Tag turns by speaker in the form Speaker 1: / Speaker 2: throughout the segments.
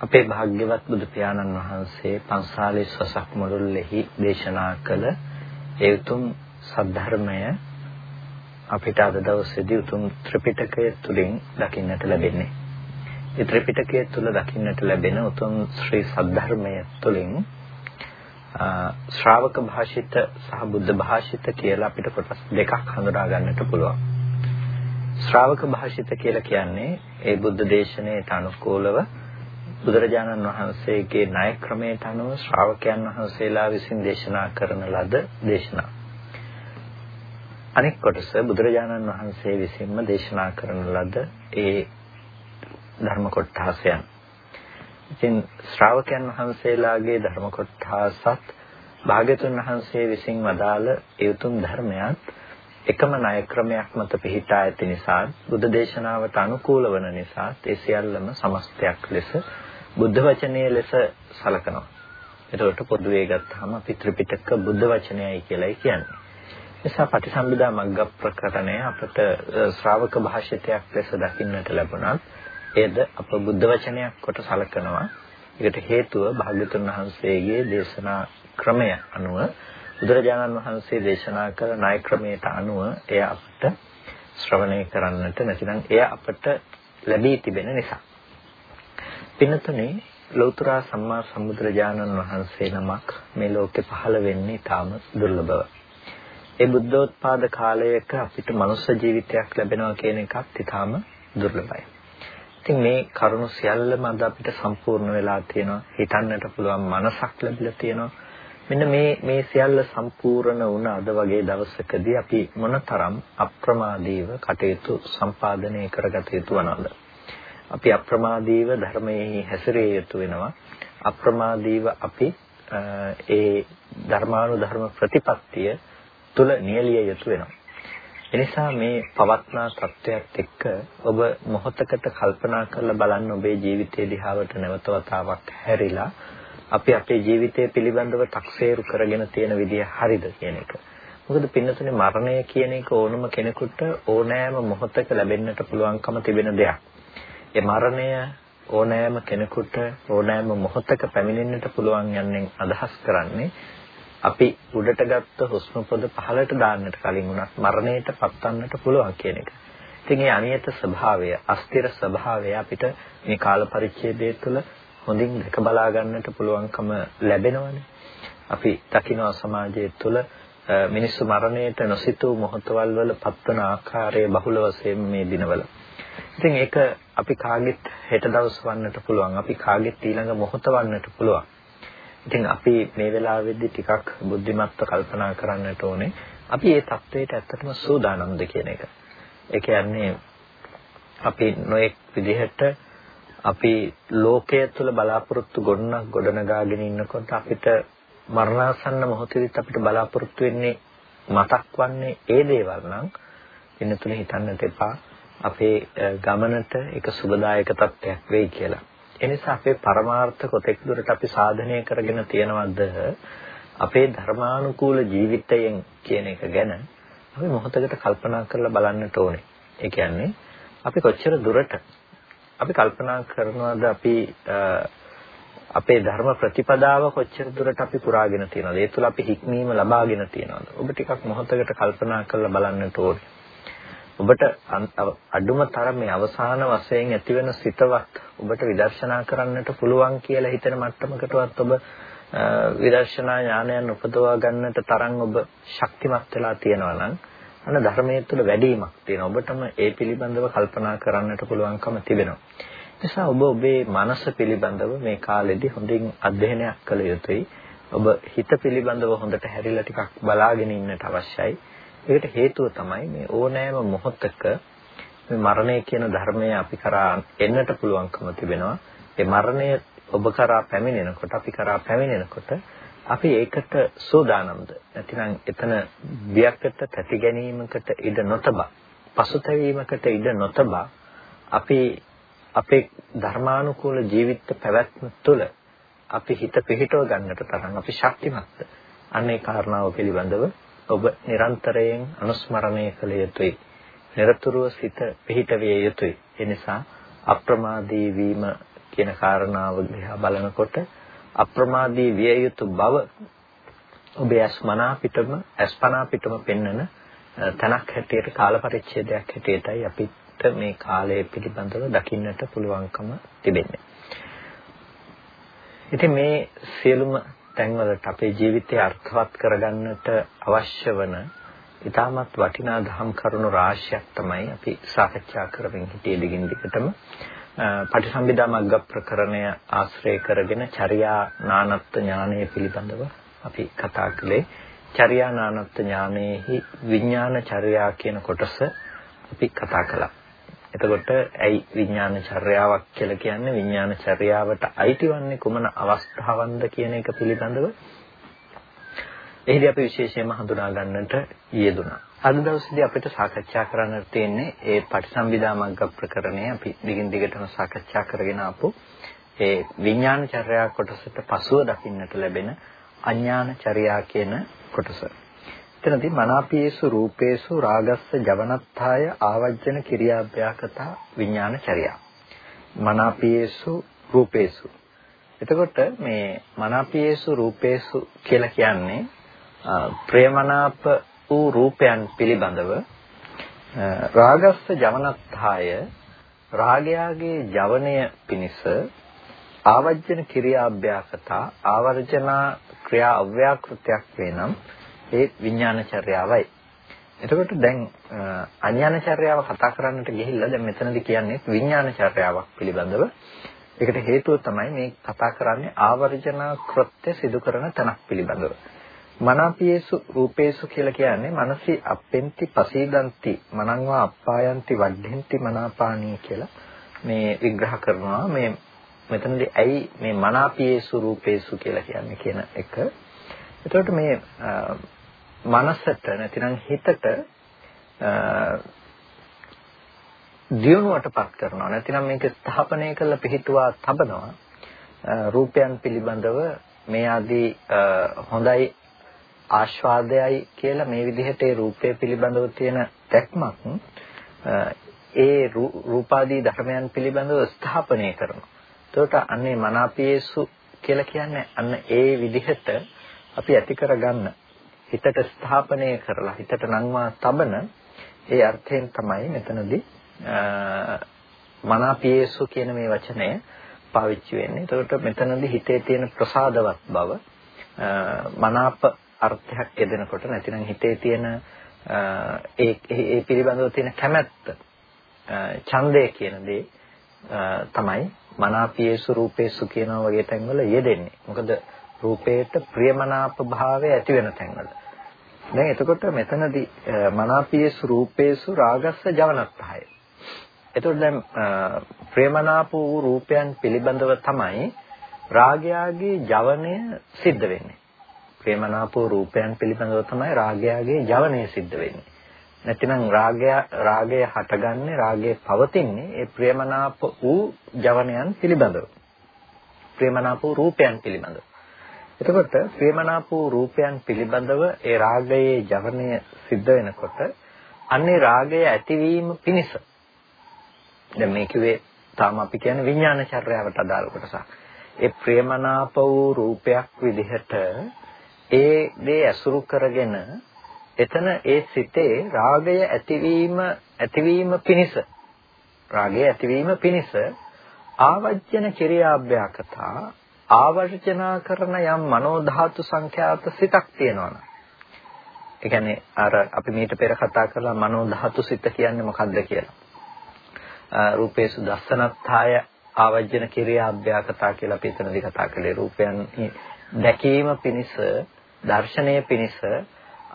Speaker 1: අපේ භාග්‍යවත් බුදු පියාණන් වහන්සේ 45 වසක් මුළුල්ලේහි දේශනා කළ ඒ උතුම් සද්ධර්මය අපිට අද දවසේදී උතුම් ත්‍රිපිටකය තුලින් දකින්නට ලැබෙන්නේ. මේ ත්‍රිපිටකය තුල දකින්නට ලැබෙන උතුම් ශ්‍රී සද්ධර්මය තුලින් ශ්‍රාවක භාෂිත සහ බුද්ධ භාෂිත කියලා අපිට කොටස් දෙකක් හඳුනා ගන්නට පුළුවන්. ශ්‍රාවක භාෂිත කියලා කියන්නේ ඒ බුද්ධ දේශනාවට අනුකූලව බුදුරජාණන් වහන්සේගේ ණය ක්‍රමයට අනුව ශ්‍රාවකයන් වහන්සේලා විසින් දේශනා කරන ලද දේශනා. අනෙක් කොටස බුදුරජාණන් වහන්සේ විසින්ම දේශනා කරන ලද ඒ ධර්ම කොටසයන්. ඉතින් ශ්‍රාවකයන් වහන්සේලාගේ ධර්ම කොටසත් භාග්‍යතුන් වහන්සේ විසින් වදාළ ඒ උතුම් ධර්මයත් එකම ණය ක්‍රමයක් මත පිහිටා ඇති නිසා බුද්ධ දේශනාවට අනුකූල වන නිසා ඒ සියල්ලම සමස්තයක් ලෙස බුද්ධ වචනය ලෙස සලකනවා. එතකොට පොදුවේ ගත්තාම අපි ත්‍රිපිටක බුද්ධ වචනයයි කියලායි කියන්නේ. නිසා පටිසම්භිදා මග්ග ප්‍රකටණය අපට ශ්‍රාවක භාෂිතයක් ලෙස දකින්නට ලැබුණත් එයද අප බුද්ධ වචනයක් කොට සලකනවා. ඒකට හේතුව භාග්‍යතුන් වහන්සේගේ දේශනා ක්‍රමය අනුව බුදුරජාණන් වහන්සේ දේශනා කළ ණය ක්‍රමයට අනුව එය අපට ශ්‍රවණය කරන්නට නැතිනම් එය අපට ලැබී තිබෙන නිසා පින්නතුනේ ලෞතර සම්මා සම්බුදුරජාණන් වහන්සේ නමක් මේ ලෝකේ පහළ වෙන්නේ ඊටාම දුර්ලභව. ඒ බුද්ධෝත්පාද කාලයක අපිට මනුෂ්‍ය ජීවිතයක් ලැබෙනවා කියන එකත් ඊටාම දුර්ලභයි. ඉතින් මේ කරුණු සියල්ලම අද අපිට සම්පූර්ණ වෙලා තියෙනවා. හිතන්නට පුළුවන් මනසක් ලැබිලා තියෙනවා. මෙන්න මේ මේ සියල්ල සම්පූර්ණ වුණ අද වගේ දවසකදී අපි මොනතරම් අප්‍රමාදීව කටයුතු සම්පාදනය කරගත යුතු වනවද? අපි අප්‍රමාදීව ධර්මයේ හැසිරිය යුතු වෙනවා. අප්‍රමාදීව අපි ඒ ධර්මානුධර්ම ප්‍රතිපත්තිය තුල නියැලිය යුතු වෙනවා. එනිසා මේ පවත්නා තත්වයක් එක්ක ඔබ මොහොතකට කල්පනා කරලා බලන්න ඔබේ ජීවිතයේ දිහාවට නැවත වතාවක් හැරිලා අපි අපේ ජීවිතය පිළිබඳව තක්සේරු කරගෙන තියෙන විදිය හරිද කියන එක. මොකද පින්නතුනේ මරණය කියන එක ඕනම කෙනෙකුට ඕනෑම මොහොතක ලැබෙන්නට පුළුවන්කම තිබෙන දෙයක්. ඒ මරණය ඕනෑම කෙනෙකුට ඕනෑම මොහොතක පැමිණෙන්නට පුළුවන් යන්නේ අදහස් කරන්නේ අපි උඩට ගත්ත හුස්ම පොද පහළට දාන්නට කලින් උනත් මරණයට පත්වන්නට පුළුවන් කියන එක. ඉතින් මේ අනියත ස්වභාවය, අස්තිර ස්වභාවය අපිට මේ කාල පරිච්ඡේදය තුළ හොඳින් දැක බලා ගන්නට පුළුවන්කම ලැබෙනවනේ. අපි දකිනවා සමාජය තුළ මිනිස්සු මරණයට නොසිතූ මොහොතවල් වල පත්වන ආකාරය බහුල වශයෙන් මේ දිනවල. ඉතින් ඒක අපි කාගෙත් හෙට දවස් වන්නට පුළුවන්. අපි කාගෙත් ඊළඟ මොහොත වන්නට පුළුවන්. ඉතින් අපි මේ වෙලාවේදී ටිකක් බුද්ධිමත්ව කල්පනා කරන්නට ඕනේ. අපි මේ தത്വයට ඇත්තටම සූදානම්ද කියන එක. ඒ කියන්නේ අපි නොඑක් විදිහට අපි ලෝකයේ තුල බලාපොරොත්තු ගොඩනක් ගොඩනගාගෙන ඉන්නකොට අපිට මරණාසන්න මොහොතේදීත් අපිට බලාපොරොත්තු වෙන්නේ මතක් වන්නේ ඒ දේවල් නම් වෙන තුන හිතන්නට එපා. අපේ ගමනට එක සුබදායක තත්ත්වයක් වෙයි කියලා. එනිසා අපේ පරමාර්ථ කොතෙක් දුරට අපි සාධනය කරගෙන තියනවද අපේ ධර්මානුකූල ජීවිතයෙන් කියන එක ගැන අපි මොහොතකට කල්පනා කරලා බලන්නට ඕනේ. ඒ කියන්නේ අපි කොච්චර දුරට අපි කල්පනා කරනවද අපි අපේ ධර්ම ප්‍රතිපදාව කොච්චර දුරට අපි පුරාගෙන තියනවද? ඒ තුළ අපි හික්මීම ලබාගෙන තියනවද? ඔබ ටිකක් මොහොතකට කල්පනා කරලා බලන්නට ඕනේ. ඔබට අඩුම තරමේ අවසාන වශයෙන් ඇතිවෙන සිතවත් ඔබට විදර්ශනා කරන්නට පුළුවන් කියලා හිතෙන මට්ටමකටවත් ඔබ විදර්ශනා ඥානයන් උපදවා ගන්නට තරම් ඔබ ශක්තිමත් වෙලා තියෙනවා නම් අන්න ධර්මයේ තුල වැඩිමක් තියෙනවා. ඔබටම ඒ පිළිබඳව කල්පනා කරන්නට පුළුවන්කම තිබෙනවා. නිසා ඔබ ඔබේ මනස පිළිබඳව මේ කාලෙදී හොඳින් අධ්‍යයනයක් කළ යුතුයි. ඔබ හිත පිළිබඳව හොඳට හැරිලා ටිකක් බලාගෙන ඉන්නට අවශ්‍යයි. ඒකට හේතුව තමයි මේ ඕනෑම මොහොතක මේ මරණය කියන ධර්මය අපි කරා එන්නට පුළුවන්කම තිබෙනවා. ඒ මරණය ඔබ කරා පැමිණෙනකොට අපි කරා පැමිණෙනකොට අපි ඒකට සෝදානම්ද නැතිනම් එතන බියකට තැති ගැනීමකට ඉඩ නොතබා පසුතැවීමකට ඉඩ නොතබා අපි අපේ ධර්මානුකූල ජීවිත පැවැත්ම තුළ අපි හිත පිහිටව ගන්නට තරම් අපි ශක්තිමත්ද අන්න ඒ කාරණාව පිළිබඳව ඔබ නිරන්තරයෙන් අනුස්මරණය කළ යුතුයි නිරතුරුව සිත පිහිට විය යුතුයි ඒ නිසා අප්‍රමාදී වීම කියන කාරණාව දිහා බලනකොට අප්‍රමාදී විය යුතු බව ඔබේ අස්මනා පිටම අස්පනා පිටම පෙන්වන තනක් හැටියට කාල පරිච්ඡේදයක් හැටියටයි අපිට මේ කාලය පිළිබඳව දකින්නට පුළුවන්කම තිබෙන්නේ. ඉතින් මේ සියලුම තැන්වලට අපේ ජීවිතය අර්ථවත් කරගන්නට අවශ්‍ය වන ඊටමත් වටිනා දහම් කරුණු රාශියක් තමයි අපි සාකච්ඡා කරමින් හිටියේ දිගින් දිගටම පටිසම්භිදා මග්ග ප්‍රකරණය ආශ්‍රය කරගෙන චර්යා නානත්ත් ඥානය පිළිබඳව අපි කතා කළේ චර්යා නානත්ත් ඥානයේහි විඥාන චර්යා කියන කොටස අපි කතා කළා. එතකොට ඇයි විඥාන චර්යාවක් කියලා කියන්නේ විඥාන චර්යාවට අයිතිවන්නේ කුමන අවස්ථාවන්ද කියන එක පිළිබඳව එහිදී අපි විශේෂයෙන්ම හඳුනා ගන්නට යෙදුණා. අද දවසේදී අපිට සාකච්ඡා කරන්න තියෙන්නේ ඒ පටිසම්භිදා මග්ග ප්‍රකරණය අපි දිගින් දිගටම සාකච්ඡා කරගෙන ආපු ඒ විඥාන චර්යා කොටසට පසුව දකින්නට ලැබෙන අඥාන චර්යා කියන කොටස. එතනදී මනාපීසු රූපේසු රාගස්ස ජවනත්ථාය ආවජ්ජන කිරියාභ්‍යාකතා විඥාන චර්යා. මනාපීසු රූපේසු. එතකොට මේ මනාපීසු රූපේසු කියලා කියන්නේ ප්‍රේමනාප වූ රූපයන් පිළිබඳව රාගස්ස ජවනත්ථාය රාගයාගේ ජවනය පිණිස ආවර්ජන ක්‍රියාභ්‍යාසතා ආවර්ජනා ක්‍රියා අව්‍යාකෘතයක් වෙනම් ඒ විඥානචර්යාවයි. එතකොට දැන් අඥානචර්යාව කතා කරන්නට ගිහිල්ලා දැන් මෙතනදී කියන්නේ විඥානචර්යාවක් පිළිබඳව. ඒකට හේතුව තමයි මේ කතා කරන්නේ ආවර්ජනා කෘත්‍ය සිදු කරන තැනක් පිළිබඳව. මනාපියේසු රූපේසු කියලා කියන්නේ මනසි අපෙන්ති පසීදන්ති මනංවා අප්පායන්ති වඩ්ඩෙන්ති මනාපාණී කියලා මේ විග්‍රහ කරනවා මේ මෙතනදී ඇයි මේ මනාපියේසු රූපේසු කියලා කියන්නේ කියන එක. එතකොට මේ මනසට නැතිනම් හිතට දියුණුවටපත් කරනවා නැතිනම් මේක ස්ථාපනය කරලා පිළිටුවා තබනවා රූපයන් පිළිබඳව මේ ආදී හොඳයි ආස්වාදයයි කියලා මේ විදිහට ඒ රූපය පිළිබඳව තියෙන දැක්මක් ඒ රූපාදී ධර්මයන් පිළිබඳව ස්ථාපනය කරනවා. එතකොට අන්නේ මනාපයේසු කියලා කියන්නේ අන්න ඒ විදිහට අපි ඇති කරගන්න හිතට ස්ථාපනය කරලා හිතට නංවා තබන ඒ අර්ථයෙන් තමයි මෙතනදී මනාපයේසු කියන මේ වචනය පාවිච්චි වෙන්නේ. එතකොට මෙතනදී හිතේ තියෙන ප්‍රසාදවත් බව මනාප අර්ථයක් යෙදෙනකොට නැතිනම් හිතේ තියෙන ඒ ඒ පිළිබඳව තියෙන කැමැත්ත ඡන්දය කියන දේ තමයි මනාපියේසු රූපේසු කියනවා වගේ තැන්වල යෙදෙන්නේ. මොකද රූපේට ප්‍රියමනාප භාවය ඇති වෙන තැන්වල. දැන් එතකොට මෙතනදී මනාපියේසු රූපේසු රාගස්ස ජවනත්තහය. එතකොට දැන් ප්‍රියමනාප වූ රූපයන් පිළිබඳව තමයි රාගයාගේ ජවනය සිද්ධ වෙන්නේ. ප්‍රේමනාපෝ රූපයන් පිළිබඳව තමයි රාගයාගේ ජවනය සිද්ධ වෙන්නේ. නැතිනම් රාගය රාගය හටගන්නේ රාගය පවතින්නේ ඒ ප්‍රේමනාප වූ ජවනයන් පිළිබඳව. ප්‍රේමනාප වූ රූපයන් පිළිබඳව. එතකොට ප්‍රේමනාප වූ රූපයන් පිළිබඳව ඒ රාගයේ ජවනය සිද්ධ වෙනකොට අන්නේ රාගය ඇතිවීම පිණිස දැන් මේ කිව්වේ තාම අපි කියන්නේ විඥාන චර්යාවට අදාළ කොටසක්. ඒ ප්‍රේමනාප වූ රූපයක් විදිහට ඒ දේ ඇසුරු කරගෙන එතන ඒ සිතේ රාගය ඇතිවීම ඇතිවීම පිණිස රාගය ඇතිවීම පිණිස ආවජ්ජන කිරියාභ්‍යාකතා ආවර්ජනා කරන යම් මනෝ ධාතු සංඛ්‍යාත සිතක් තියෙනවා ඒ කියන්නේ අර අපි මීට පෙර කතා කළා මනෝ ධාතු සිත කියන්නේ මොකක්ද කියලා. රූපේසු දස්සනත්ථාය ආවජ්ජන කිරියාභ්‍යාකතා කියලා අපි එතනදී කතා කළේ රූපයන් දැකීම පිණිස දර්ශනය පිණිස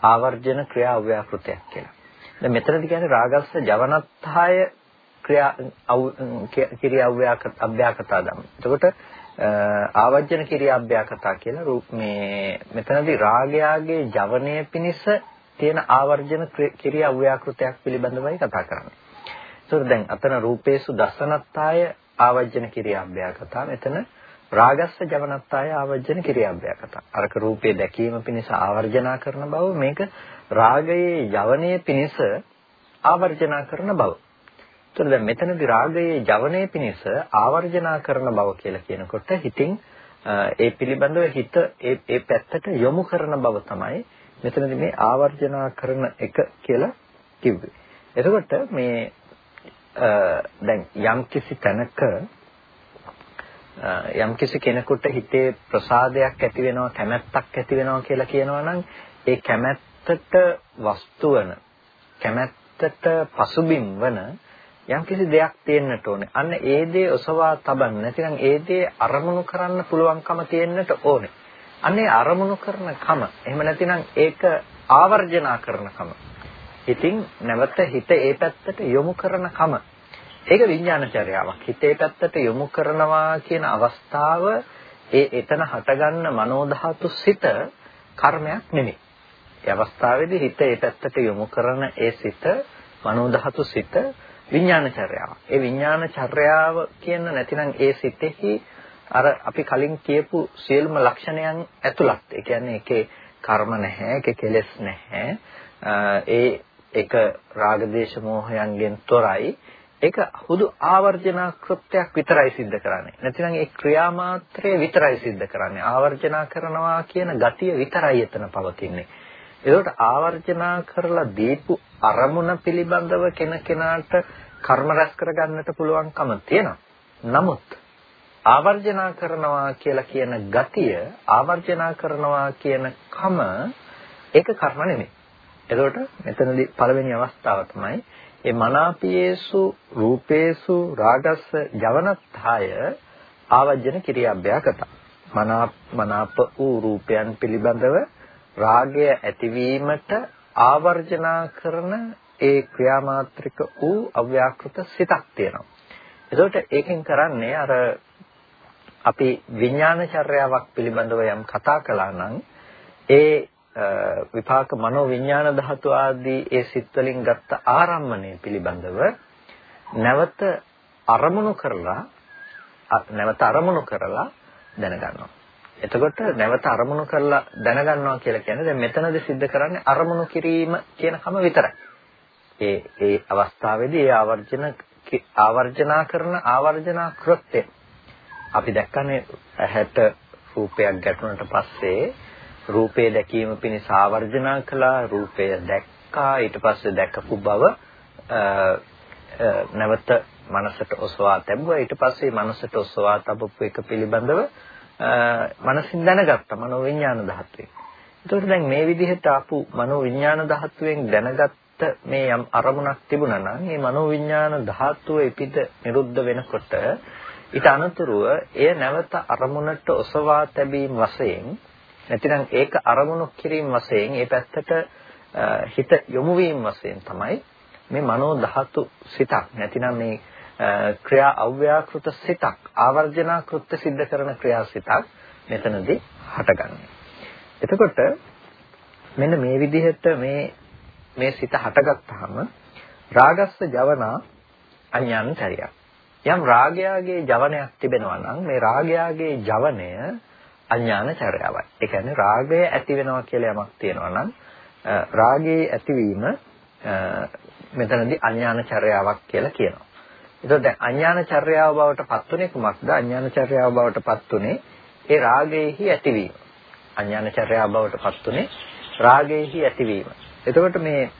Speaker 1: ආවර්ජන ක්‍රියා අව්‍යාකෘතයක් කියලා. දැන් මෙතනදී කියන්නේ රාගස්ස ජවනත්හාය ක්‍රියා කිරියා අව්‍යාකත අභ්‍යාකතා ධම්ම. එතකොට ආවර්ජන කිරියාභ්‍යාකතා කියලා මේ මෙතනදී රාගයාගේ ජවනය පිණිස තියෙන ආවර්ජන කිරියා ව්‍යාකෘතයක් පිළිබඳවයි කතා කරන්නේ. ඒතකොට දැන් අතන රූපේසු දසනත්තාය ආවර්ජන කිරියාභ්‍යාකතා මෙතන රාගස්ස ජවනත්තාය ආවර්ජන කිරියාභ්‍යාකතා. අරක රූපේ දැකීම පිණිස ආවර්ජනා කරන බව මේක රාගයේ යවනයේ පිණිස ආවර්ජනා කරන බව. එතකොට දැන් මෙතනදී රාගයේ ජවනයේ පිණිස ආවර්ජනා කරන බව කියලා කියනකොට හිතින් ඒ පිළිබඳව හිත ඒ ඒ පැත්තට යොමු කරන බව තමයි මෙතනදී මේ ආවර්ජනා කරන එක කියලා කිව්වේ. එතකොට මේ දැන් යම්කිසි තැනක යම්කිසි කෙනෙකුට හිතේ ප්‍රසාදයක් ඇති වෙනවා කැමැත්තක් ඇති වෙනවා කියලා කියනවා නම් ඒ කැමැත්තට වස්තු වන කැමැත්තට පසුබිම් වන යම්කිසි දෙයක් තියෙන්නට ඕනේ. අන්න ඒ දේ ඔසවා තබන්න. නැතිනම් ඒ දේ අරමුණු කරන්න පුළුවන්කම තියෙන්නට ඕනේ. අන්න ඒ අරමුණු කරන කම. එහෙම නැතිනම් ඒක ආවර්ජනා කරන කම. ඉතින් නැවත හිත ඒ පැත්තට යොමු කරන කම. ඒක විඥානචර්යාවක්. හිත ඒ පැත්තට යොමු කරනවා කියන අවස්ථාව ඒ එතන හටගන්න මනෝධාතු සිත කර්මයක් නෙමෙයි. ඒ අවස්ථාවේදී හිත ඒ පැත්තට යොමු කරන ඒ සිත මනෝධාතු සිත විඥානචර්යාව. ඒ විඥානචර්යාව කියන නැතිනම් ඒ සිතෙහි අර අපි කලින් කියපු සියලුම ලක්ෂණයන් ඇතුළත්. ඒ කියන්නේ ඒකේ කර්ම නැහැ, ඒකේ කෙලෙස් නැහැ. ඒ එක රාගදේශ මොහයන්ගෙන් තොරයි. ඒක හුදු ආවර්ජනා කෘත්‍යයක් විතරයි සිද්ධ කරන්නේ. නැතිනම් ඒ ක්‍රියාමාත්‍රය විතරයි සිද්ධ කරන්නේ. ආවර්ජනා කරනවා කියන ගතිය විතරයි එතන පවතින්නේ. ඒකට ආවර්ජනා කරලා දීපු අරමුණ පිළිබඳව කෙනකෙනාට කර්ම රැස් කරගන්නට පුළුවන්කම තියෙනවා. නමුත් ආවර්ජනා කරනවා කියලා කියන ගතිය ආවර්ජනා කරනවා කියන කම ඒක කර්ම නෙමෙයි. එතකොට මෙතනදී පළවෙනි අවස්ථාව තමයි ඒ මනාපියේසු රූපේසු රාගස්ස ජවනත්ථාය ආවර්ජන කිරියාභ්‍යාකත. මනාප මනාප වූ රූපයන් පිළිබඳව රාගය ඇතිවීමට ආවර්ජනා කරන ඒ ක්‍රියාමාත්‍රික වූ අව්‍යාකෘත සිතක් තියෙනවා. එතකොට ඒකෙන් කරන්නේ අර අපි විඥාන චර්යාවක් පිළිබඳව යම් කතා කළා නම් ඒ විපාක මනෝ විඥාන ධාතු ආදී ඒ සිත් වලින් ගත්ත ආරම්මණය පිළිබඳව නැවත අරමුණු කරලා නැවත අරමුණු කරලා දැනගන්නවා. එතකොට නැවත අරමුණු කරලා දැනගන්නවා කියලා කියන්නේ දැන් මෙතනදී सिद्ध කරන්නේ අරමුණු කිරීම කියන කම විතරයි. ඒ ඒ අවස්ථාවේදී ඒ ආවර්ජන ආවර්ජනා කරන ආවර්ජනා කෘත්‍ය අපි දැක්කනේ ඇහැට රූපයක් ගැටුණට පස්සේ රූපේ දැකීම පිණිස ආවර්ජනා කළා රූපය දැක්කා ඊට පස්සේ දැකපු බව නැවත මනසට ඔසවා තැබුවා ඊට පස්සේ මනසට ඔසවා තබපු එක පිළිබඳව මනසින් දැනගත්ත මනෝ විඥාන ධාතුවේ. ඒතකොට දැන් මේ විදිහට ආපු මනෝ විඥාන ධාතුවෙන් දැනගත්ත මේ යම් අරමුණක් තිබුණා නම් මේ මනෝ විඥාන ධාතුව එපිට නිරුද්ධ වෙනකොට ඊට අනතුරුව එය නැවත අරමුණට ඔසවා තැබීම වශයෙන් නැතිනම් ඒක අරමුණු කිරීම වශයෙන් ඒ පැත්තට හිත යොමු වීම වශයෙන් තමයි මේ මනෝ ධාතු සිතක් නැතිනම් මේ ක්‍රියා අව්‍යාකෘත සිතක් ආවර්ජනා කෘත්‍ය සිද්ධ කරන ක්‍රියා සිතක් මෙතනදී හටගන්නේ. එතකොට මෙන්න මේ විදිහට මේ මේ සිත හටගත්තාම රාගස්ස ජවනා අඥානචරියක්. යම් රාගයාගේ ජවනයක් තිබෙනවා නම් මේ රාගයාගේ ජවනය අඥානචරයවයි. ඒ කියන්නේ රාගය ඇති වෙනවා කියලා යමක් තියෙනවා නම් රාගයේ ඇතිවීම මෙතනදී අඥානචරයාවක් කියලා කියනවා. එතකොට දැන් අඥාන චර්යාව බවට පත්ුනේ කුමක්ද? අඥාන චර්යාව බවට පත්ුනේ ඒ රාගයේහි ඇතිවීම. අඥාන චර්යාව බවට පත්ුනේ රාගයේහි ඇතිවීම. එතකොට මේ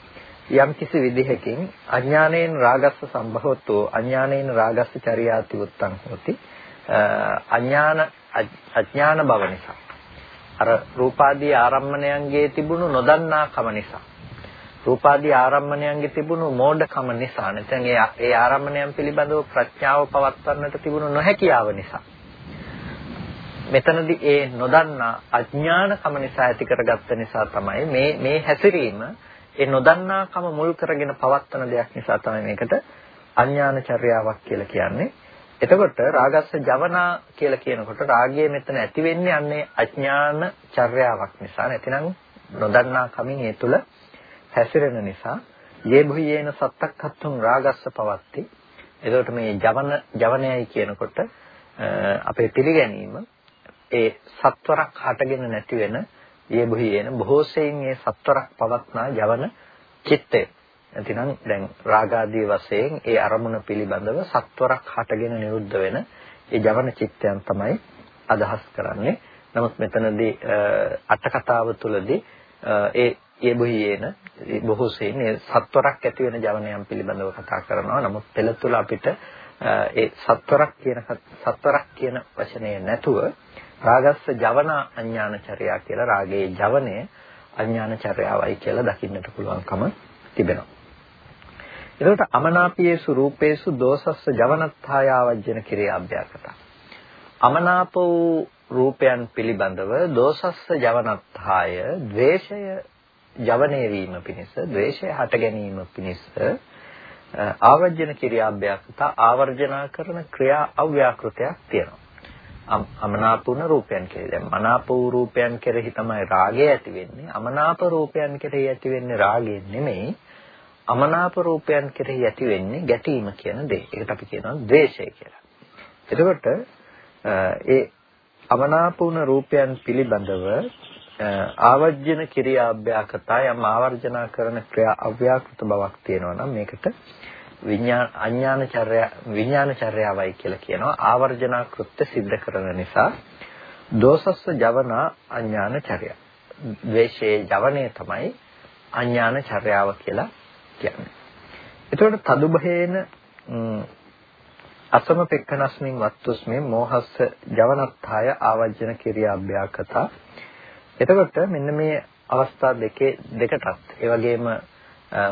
Speaker 1: යම් කිසි විදිහකින් අඥානයෙන් රාගස්ස සම්භවතෝ අඥානයෙන් රාගස්ස චර්යාති උත්තං හොති. අඥාන අඥාන බව නිසා අර රූපාදී ආරම්මණයන්ගේ තිබුණු නොදන්නාකම නිසා රූපාදී ආරම්මණයන්ගේ තිබුණු මෝඩකම නිසා නැත්නම් ඒ ඒ ආරම්මණයන් පිළිබඳව ප්‍රඥාව පවත්වන්නට තිබුණු නොහැකියාව නිසා. මෙතනදී ඒ නොදන්නා අඥානකම නිසා ඇති කරගත්ත නිසා තමයි මේ මේ හැසිරීම ඒ නොදන්නාකම මුල් කරගෙන පවත්වන දෙයක් නිසා තමයි මේකට අඥාන චර්යාවක් කියලා කියන්නේ. එතකොට රාගස්ස ජවනා කියලා කියනකොට රාගය මෙතන ඇති වෙන්නේ අන්නේ අඥාන චර්යාවක් නිසා නැතිනම් නොදන්නා කමින් ඒ තුල හැසිරෙන නිසා යේ භුයේන සත්තක්ඛත්තුන් රාගස්ස පවත්ති. එතකොට මේ ජවන ජවනයයි කියනකොට අපේ පිළිගැනීම ඒ සත්වරක් හටගෙන නැති වෙන යේ භුයේන බොහෝසෙයින් ඒ සත්වරක් පවත්නා ජවන චිත්තය. නැතිනම් දැන් රාගාදී වශයෙන් ඒ අරමුණ පිළිබඳව සත්වරක් හටගෙන නිරුද්ධ වෙන ඒ ජවන චිත්තයන් තමයි අදහස් කරන්නේ. නමුත් මෙතනදී අට කතාව තුළදී ඒ ඒ බොහියේන බොහෝ සෙයින් ඒ සත්වරක් ඇති වෙන ජවනයන් පිළිබඳව කතා කරනවා. නමුත් පෙළ තුල අපිට ඒ සත්වරක් කියන සත්වරක් කියන වචනේ නැතුව රාගස්ස ජවන අඥානචර්යා කියලා රාගයේ ජවනය අඥානචර්යාවයි කියලා දකින්නට පුළුවන්කම තිබෙනවා. එතකොට අමනාපයේසු රූපේසු දෝසස්ස ජවනත්ථායාවජ්ජන කිරියාභ්‍යාකත. අමනාප වූ රූපයන් පිළිබඳව දෝසස්ස ජවනත්ථාය ද්වේෂය ජවනය වීම පිණිස ද්වේෂය හට ගැනීම පිණිස ආවර්ජන කිරියාභ්‍යාසත ආවර්ජනා කරන ක්‍රියා අව්‍යාකෘතයක් තියෙනවා. අමනාපුන රූපයන් කෙරෙහි දැන් මනාප වූ රූපයන් කෙරෙහි තමයි රාගය ඇති වෙන්නේ. අමනාප රූපයන් කෙරෙහි ඇති වෙන්නේ රාගය නෙමෙයි. අමනාප රූපයන් කෙරෙහි ඇති වෙන්නේ ගැටීම කියන දේ. ඒකට අපි කියනවා ද්වේෂය කියලා. එතකොට ඒ අමනාප වුණ රූපයන් පිළිබඳව ආවර්ජන ක්‍රියාභ්‍යාකතා යම් ආවර්ජනා කරන ක්‍රියා අව්‍යාකෘත බවක් තියෙනවා නම් මේකට විඥාන අඥානචර්ය විඥානචර්යාවයි කියලා කියනවා ආවර්ජනා කෘත්‍ය સિદ્ધ කරන නිසා දෝසස්ස ජවනා අඥානචර්ය ද්වේෂයේ ජවනය තමයි අඥානචර්යාව කියලා කියන්නේ. එතකොට තදුබහේන අසම පෙක්කනස්මින් වත්තුස්මේ මෝහස්ස ජවනත්ථාය ආවර්ජන ක්‍රියාභ්‍යාකතා එතකොට මෙන්න මේ අවස්ථා දෙකේ දෙකටත් ඒ වගේම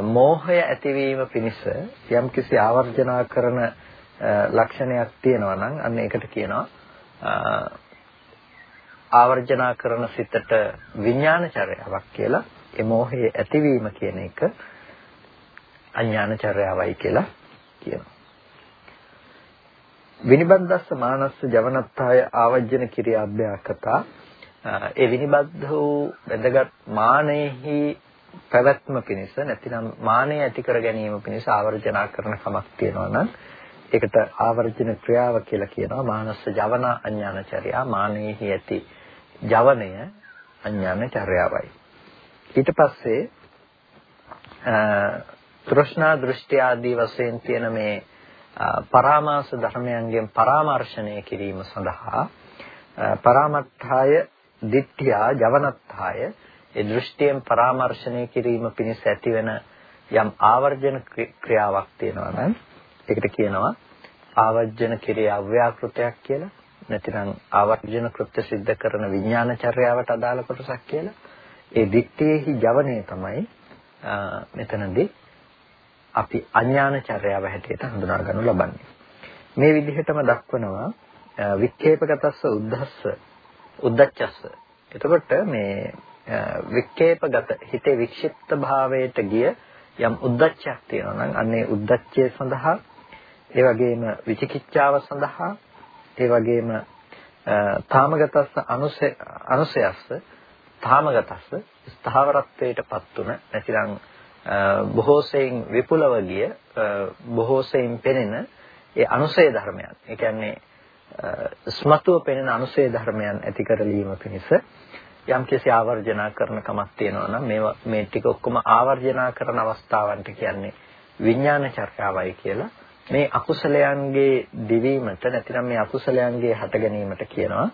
Speaker 1: මෝහය ඇතිවීම පිණිස යම් කිසි ආවර්ජනා කරන ලක්ෂණයක් තියෙනවා නම් අන්න ඒකට කියනවා ආවර්ජනා කරන සිතට විඥානචර්යාවක් කියලා. ඒ මෝහයේ ඇතිවීම කියන එක අඥානචර්යාවයි කියලා කියනවා. විනිබන්දස්ස මානස්ස ජවනත්තාය ආවජ්ජන කිරියාභ්‍යාකතා ඒ විනිබද්ධ වූ වැදගත් මානෙහි පැවැත්ම පිණිස නැතිනම් මානෙ ඇති කර ගැනීම පිණිස ආවර්ජනා කරන කමක් තියෙනවා නම් ඒකට ආවර්ජන ක්‍රියාව කියලා කියනවා. මානස්ස ජවන අඥානචර්යා මානෙහි ඇති ජවනය අඥානචර්යාවයි ඊට පස්සේ තෘෂ්ණා දෘෂ්ටි ආදී වශයෙන් තියෙන මේ පරාමාස ධර්මයන්ගෙන් පරාමර්ශණය කිරීම සඳහා පරාමත්ථාය දිට්ඨියා ජවනත්ථාය ඒ දෘෂ්ටියෙන් පරාමර්ශණය කිරීම පිණිස ඇතිවෙන යම් ආවර්ජන ක්‍රියාවක් තියෙනවා නම් ඒකට කියනවා ආවර්ජන ක්‍රියා අව්‍යාකෘතයක් කියලා නැතිනම් ආවර්ජන කෘත්‍ය સિદ્ધ කරන විඥානචර්යාවට අදාළ කොටසක් කියලා ඒ දිට්ඨියේහි ජවනය තමයි මෙතනදී අපි අඥානචර්යාව හැටියට හඳුනා ගන්නු ලබන්නේ මේ විදිහටම දක්වනවා වික්ෂේපගතස්ස උද්දස්ස උද්දච්චස්ස. එතකොට මේ වික්ෂේපගත හිතේ වික්ෂිප්ත භාවයට ගිය යම් උද්දච්චයක් තියෙනවා නම් අන්නේ උද්දච්චය සඳහා ඒ වගේම විචිකිච්ඡාව සඳහා ඒ වගේම තාමගතස්ස අනුසය අනුසයස්ස තාමගතස්ස ස්ථාවරත්වයටපත් උන නැතිනම් බොහෝසෙයින් විපුලව ගිය බොහෝසෙයින් පෙනෙන ඒ අනුසය ධර්මයන්. ඒ කියන්නේ ස්මතුව පෙනෙන අනුසය ධර්මයන් ඇති කරලීම පිණිස යම් කිසි ආවර්ජනා කරන කමක් තියෙනවා නම් මේ මේ ටික ඔක්කොම ආවර්ජනා කරන අවස්ථාවන්ට කියන්නේ විඥාන චර්යාවයි කියලා. මේ අකුසලයන්ගේ දිවීමට නැතිනම් මේ අකුසලයන්ගේ හට ගැනීමට කියනවා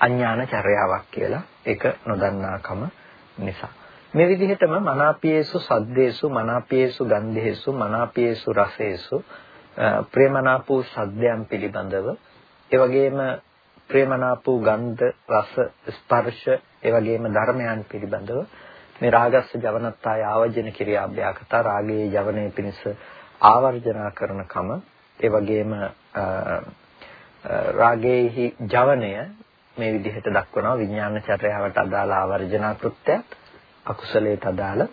Speaker 1: අඥාන චර්යාවක් කියලා. ඒක නොදන්නාකම නිසා. මේ විදිහටම මනාපියේසු සද්දේසු මනාපියේසු ගන්ධේසු මනාපියේසු රසේසු ප්‍රේමනාපූ සද්දයන් පිළිබඳව. ඒ වගේම ප්‍රේමනාපූ ගන්ධ රස ස්පර්ශ ඒ වගේම ධර්මයන් පිළිබඳව මේ රාගස්ස ජවනත්තාය ආවර්ජන කිරියාභ්‍යාකත රාගයේ ජවනයේ පිණිස ආවර්ජනා කරන කම. ඒ වගේම රාගයේහි ජවනය මේ විදිහට දක්වනවා. විඥාන චර්යාවට අදාළ ආවර්ජනා කෘත්‍යයක් අකුසලයට අදාළ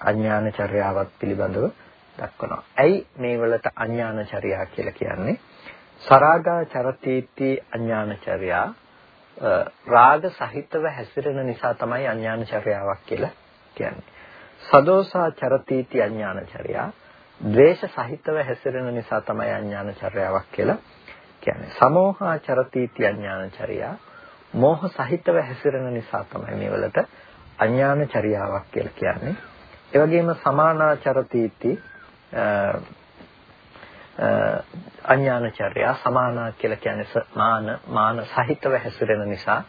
Speaker 1: අඥාන චර්යාවත් පිළිබඳව දක්වනවා. ඇයි මේ වලට අඥානචර්යා කියලා කියන්නේ? සරාගා චරතීති අඥානචර්යා රාග සහිතව හැසිරෙන නිසා තමයි අඥානචර්යාවක් කියලා කියන්නේ. සදෝසා චරතීති අඥානචර්යා ද්වේෂ සහිතව හැසිරෙන නිසා තමයි අඥානචර්යාවක් කියලා කියන්නේ. සමෝහා චරතීති අඥානචර්යා මෝහ සහිතව හැසිරෙන නිසා තමයි මේ වලට අඥානචර්යාවක් කියලා කියන්නේ. ඒ වගේම සමානාචරතීති අඥානචර්යා සමානා කියලා කියන්නේ මාන මාන සහිතව හැසිරෙන නිසා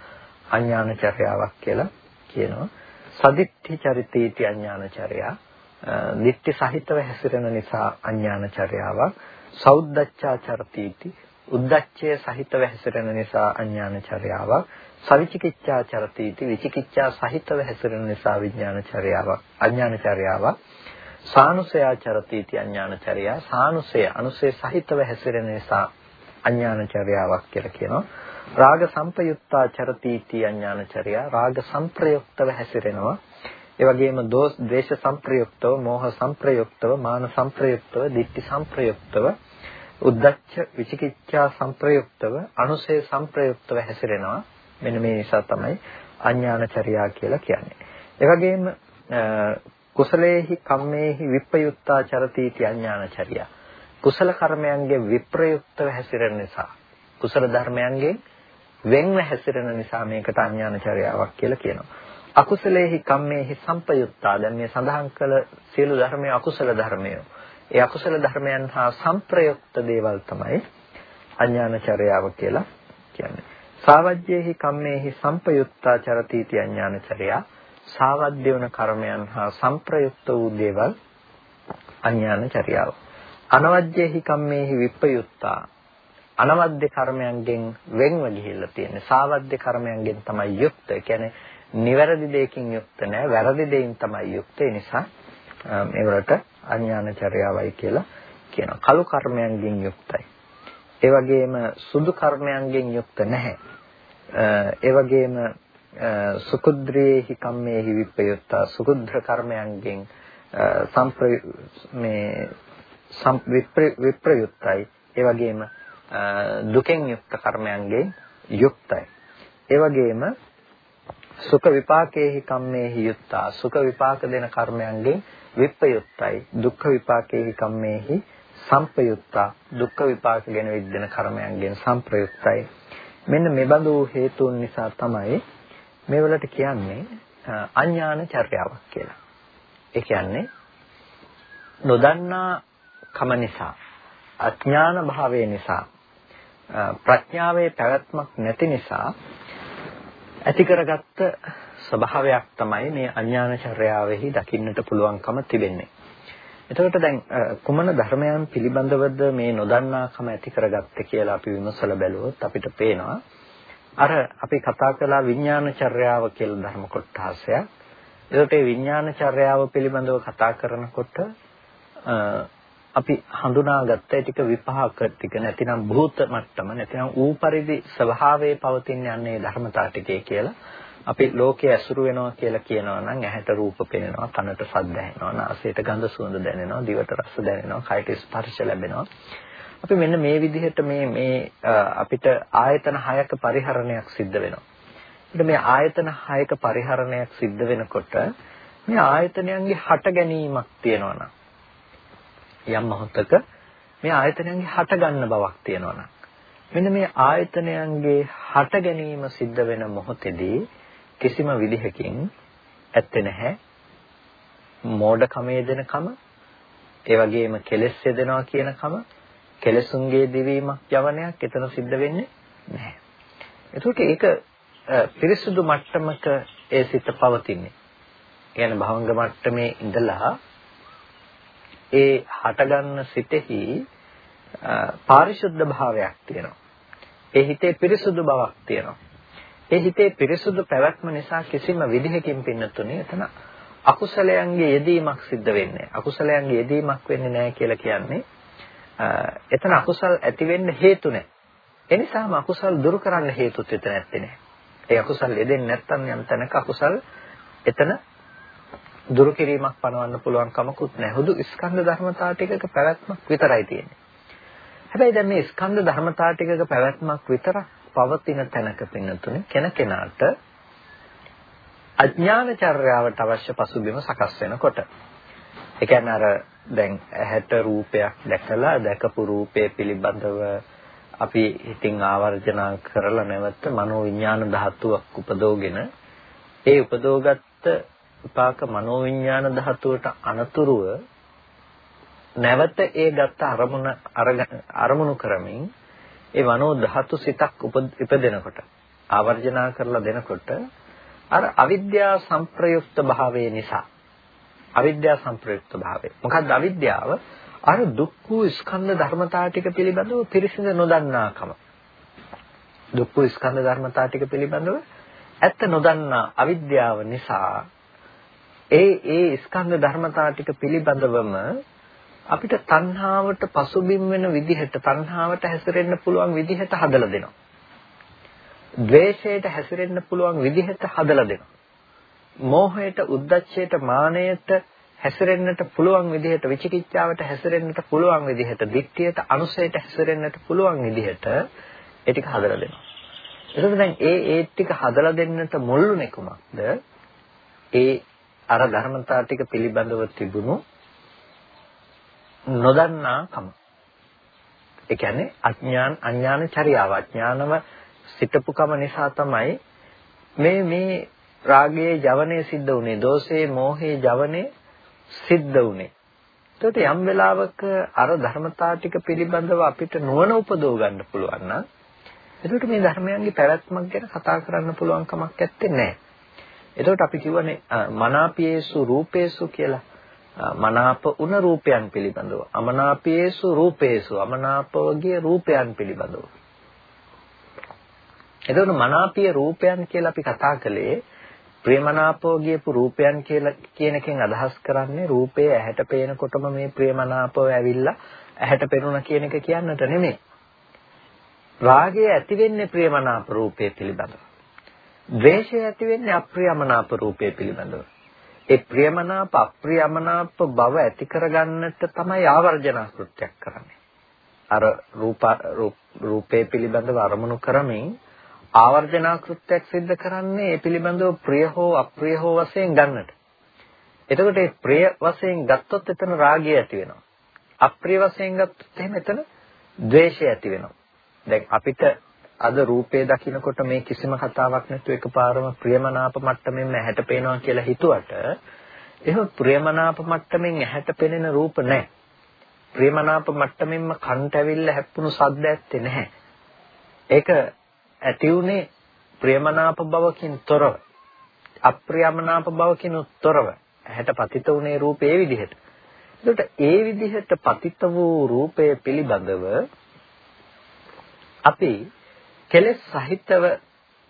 Speaker 1: අඥානචර්යාවක් කියලා කියනවා. සදිත්‍ති චරිතීති අඥානචර්යා දිට්ඨි සහිතව හැසිරෙන නිසා අඥානචර්යාවක්. සෞද්දච්චා චරතීති උද්දච්චය සහිතව හැසිරෙන නිසා අඥානචර්යාවක්. සවිචිකිච්ඡා චරතීති විචිකිච්ඡා සහිතව හැසිරෙන නිසා විඥානචර්යාවක්. අඥානචර්යාවක්. සානුසයා චරතිති අඥානචර්යා. සානුසය අනුසය සහිතව හැසිරෙන නිසා අඥානචර්යාවක් කියලා කියනවා. රාග සංපයුක්තා චරතිති අඥානචර්යා. රාග සංප්‍රයුක්තව හැසිරෙනවා. ඒ වගේම දෝෂ ද්වේෂ සංප්‍රයුක්තව මෝහ සංප්‍රයුක්තව මාන සංප්‍රයුක්තව ditthi සංප්‍රයුක්තව උද්දච්ච විචිකිච්ඡා සංප්‍රයුක්තව අනුසය සංප්‍රයුක්තව හැසිරෙනවා. මෙන්න මේ නිසා තමයි අඥානචර්යා කියලා කියන්නේ. ඒ වගේම කුසලේහි කම්මේහි විප්‍රයුක්තා චරතිති අඥානචර්යා. කුසල කර්මයන්ගේ විප්‍රයුක්තව හැසිරෙන නිසා කුසල ධර්මයන්ගෙන් වෙන්ව හැසිරෙන නිසා මේකට අඥානචර්යාවක් කියලා කියනවා. අකුසලේහි කම්මේහි සංපයුක්තා දැන් මේ සඳහන් කළ සියලු ධර්මයේ අකුසල ධර්මය. ඒ අකුසල ධර්මයන් හා සංප්‍රයුක්ත දේවල් තමයි අඥානචර්යාව කියලා කියන්නේ. සාවජ්‍යේහි කම්මේහි සංපයුක්තා චරතිති අඥානචර්යා සාවද්‍ය වන කර්මයන් හා සංප්‍රයුක්ත වූ දේවල් අඥාන චර්යාව. අනවජ්‍යේහි කම්මේහි විප්පයුත්තා අනවද්‍ය කර්මයන්ගෙන් වෙන්ව ගිහිල්ලා තියෙන්නේ. සාවද්‍ය කර්මයන්ගෙන් තමයි යුක්ත. ඒ කියන්නේ නිවැරදි දෙයකින් යුක්ත නෑ. වැරදි දෙයින් තමයි යුක්ත. ඒ නිසා මේවලට අඥාන චර්යාවයි කියලා කියනවා. කළු කර්මයන්ගෙන් යුක්තයි. ඒ වගේම සුදු කර්මයන්ගෙන් යුක්ත නැහැ. ඒ වගේම සුකුද්‍රේහි කම්මේහි විප්පයුත්තා සුකුද්‍ර කර්මයන්ගෙන් සම්ප්‍ර මේ විප්‍රයුක්තයි. ඒ වගේම දුකෙන් යුක්ත කර්මයන්ගෙන් යුක්තයි. ඒ වගේම සුඛ විපාකේහි කම්මේහි යුක්තා සුඛ විපාක දෙන කර්මයන්ගෙන් විප්‍රයුක්තයි. දුක්ඛ විපාකේහි කම්මේහි සම්පයුක්තා දුක්ඛ විපාක ගැන විද්දෙන කර්මයන්ගෙන් සම්ප්‍රයුක්තයි. මෙන්න මෙබඳු හේතුන් නිසා තමයි මේ වලට කියන්නේ අඥාන චර්යාවක් කියලා. ඒ කියන්නේ නොදන්නා කම නිසා අඥාන භාවය නිසා ප්‍රඥාවේ පැවැත්මක් නැති නිසා ඇති කරගත්ත ස්වභාවයක් තමයි මේ අඥාන චර්යාවෙහි දකින්නට පුළුවන්කම තිබෙන්නේ. එතකොට දැන් කුමන ධර්මයන් පිළිබඳවද මේ නොදන්නාකම ඇති කරගත්තේ කියලා අපි විමසලා බැලුවොත් අපිට පේනවා අර අපි කතා කළා විඥානචර්යාව කියලා ධර්ම කොටසක්. ඒකට ඒ විඥානචර්යාව පිළිබඳව කතා කරනකොට අපි හඳුනාගත්ත ටික විපාක ටික නැතිනම් භූත මට්ටම නැතිනම් ඌ පරිදි ස්වභාවයේ පවතින යන්නේ ධර්මතා ටිකේ කියලා අපි ලෝකයේ ඇසුරු වෙනවා කියලා කියනවා නම් ඇහැට රූප පෙනෙනවා කනට ශබ්ද ඇහෙනවා නාසයට ගඳ සුවඳ දැනෙනවා දිවට රස දැනෙනවා කයට ස්පර්ශ ලැබෙනවා අපි මෙන්න මේ විදිහට මේ මේ අපිට ආයතන 6ක පරිහරණයක් සිද්ධ වෙනවා. ඊට මේ ආයතන 6ක පරිහරණයක් සිද්ධ වෙනකොට මේ ආයතනයන්ගේ හට ගැනීමක් තියෙනවා නම් යම් මොහොතක මේ ආයතනයන්ගේ හට ගන්න බවක් තියෙනවා නම් මෙන්න මේ ආයතනයන්ගේ හට ගැනීම සිද්ධ වෙන මොහොතේදී කිසිම විදිහකින් ඇත්තේ නැහැ මෝඩකමේ දෙනකම ඒ වගේම කෙලෙස් යදෙනවා කියනකම කෙලසුන්ගේ දිවීමක් යවනයක් එතන සිද්ධ වෙන්නේ නැහැ. ඒකට ඒක පිරිසුදු මට්ටමක ඒ සිත පවතින්නේ. කියන්නේ භවංග මට්ටමේ ඉඳලා ඒ හටගන්න සිතෙහි පාරිශුද්ධ භාවයක් තියෙනවා. ඒ හිතේ පිරිසුදු බවක් තියෙනවා. ඒ හිතේ පිරිසුදු පැවැත්ම නිසා කිසිම විදිහකින් පින්නතුනේ එතන අකුසලයන්ගේ යෙදීමක් සිද්ධ වෙන්නේ. අකුසලයන්ගේ යෙදීමක් වෙන්නේ නැහැ කියලා කියන්නේ එතන අකුසල් ඇති වෙන්න හේතු නැහැ. ඒ නිසාම අකුසල් දුරු කරන්න හේතුත් එතන නැත්තේ නෑ. ඒ අකුසල් යෙදෙන්නේ නැත්නම් යම් තැනක අකුසල් එතන දුරු කිරීමක් පනවන්න පුළුවන් කමකුත් නැහැ. හුදු ස්කන්ධ ධර්මතා ටිකක පැවැත්මක් විතරයි තියෙන්නේ. හැබැයි දැන් මේ ස්කන්ධ ධර්මතා ටිකක පැවැත්මක් විතර පවතින තැනක පින්නතුනේ කෙනකෙනාට අඥානචර්යාවට අවශ්‍ය පසුබිම සකස් වෙනකොට ඒ කියන්නේ අර දැන් ඇහැට රූපයක් දැකලා දැකපු රූපය පිළිබඳව අපි හිතින් ආවර්ජනා කරලා නැවත මනෝ විඥාන ධාතුවක් උපදෝගෙන ඒ උපදෝගත්ත විපාක මනෝ විඥාන ධාතුවට අනතුරුව නැවත ඒ ගත්ත අරමුණ අරමුණු කරමින් ඒ මනෝ ධාතු සිතක් ඉපදෙනකොට ආවර්ජනා කරලා දෙනකොට අර අවිද්‍යා සංප්‍රයුක්ත භාවය නිසා අවිද්‍යා සංප්‍රයුක්ත භාවය. මොකක්ද අවිද්‍යාව? අර දුක් වූ ස්කන්ධ ධර්මතා ටික පිළිබඳව පිරිසිඳ නොදන්නාකම. දුක් වූ ස්කන්ධ ධර්මතා ටික පිළිබඳව ඇත්ත නොදන්නා අවිද්‍යාව නිසා ඒ ඒ ස්කන්ධ ධර්මතා ටික පිළිබඳවම අපිට තණ්හාවට පසුබිම් වෙන විදිහට තණ්හාවට හැසිරෙන්න පුළුවන් විදිහට හදලා දෙනවා. ද්වේෂයට හැසිරෙන්න පුළුවන් විදිහට හදලා දෙනවා. මෝහයට, උද්දච්චයට, මානයට හැසිරෙන්නට පුළුවන් විදිහට, විචිකිච්ඡාවට හැසිරෙන්නට පුළුවන් විදිහට, දික්තියට, අනුසයට හැසිරෙන්නට පුළුවන් විදිහට ඒ ටික හදලා දෙනවා. එතකොට දැන් ඒ ඒ ටික හදලා දෙන්නට මුල්ුනේ කුමක්ද? ඒ අර ධර්මතා ටික පිළිබඳව තිබුණු නොදන්නාකම. ඒ කියන්නේ අඥාන අඥාන චර්යාව අඥානව සිතපුකම නිසා තමයි මේ මේ රාගයේ ජවනයේ සිද්ධ වුනේ දෝෂයේ මෝහයේ ජවනයේ සිද්ධ වුනේ. එතකොට යම් වෙලාවක අර ධර්මතා ටික පිළිබඳව අපිට නුවණ උපදව ගන්න පුළුවන් නම් එතකොට මේ ධර්මයන්ගේ පැවැත්මක් ගැන කතා කරන්න පුළුවන් කමක් නැත්තේ නෑ එතකොට අපි කියවනේ මනාපයේසු රූපේසු කියලා. මනාප උන රූපයන් පිළිබඳව. අමනාපයේසු රූපේසු. අමනාපවගේ රූපයන් පිළිබඳව. එතකොට මනාපීය රූපයන් කියලා අපි කතා කළේ ප්‍රේමනාපෝ ගියපු රූපයන් කියලා කියන එකෙන් අදහස් කරන්නේ රූපය ඇහැට පේනකොටම මේ ප්‍රේමනාපව ඇවිල්ලා ඇහැට පෙනුණා කියන එක කියන්නට නෙමෙයි. රාගය ඇති වෙන්නේ ප්‍රේමනාප රූපය පිළිබඳව. ද්වේෂය ඇති වෙන්නේ අප්‍රියමනාප රූපය පිළිබඳව. ඒ ප්‍රියමනාප අප්‍රියමනාප බව ඇති කරගන්නට තමයි ආවර්ජන කෘත්‍යයක් කරන්නේ. අර රූප රූපේ පිළිබඳව අරමුණු කරමින් ආවර්ජනා කෘත්‍යයක් සිද්ධ කරන්නේ ඒ පිළිබඳව ප්‍රිය හෝ අප්‍රිය හෝ වශයෙන් ගන්නට. එතකොට ඒ ප්‍රිය වශයෙන් ගත්තොත් එතන රාගය ඇති වෙනවා. අප්‍රිය වශයෙන් ගත්තොත් එහෙම එතන ද්වේෂය ඇති වෙනවා. දැන් අපිට අද රූපේ දකිනකොට මේ කිසිම කතාවක් නැතුව එකපාරම ප්‍රියමනාප මට්ටමින්ම ඇහැට පේනවා කියලා හිතුවට එහෙම ප්‍රියමනාප මට්ටමින් ඇහැට පෙනෙන රූප නැහැ. ප්‍රියමනාප මට්ටමින්ම කන්ට ඇවිල්ලා හැප්පුණු සද්ද ඇත්තේ නැහැ. ඒක ඇති උනේ ප්‍රියමනාප බවකින් තොරව අප්‍රියමනාප බවකින් තොරව ඇහැට පතිත උනේ රූපේ ඒ විදිහට. ඒකට ඒ විදිහට පතිත වූ රූපය පිළිබඳව අපි කෙලෙස් සහිතව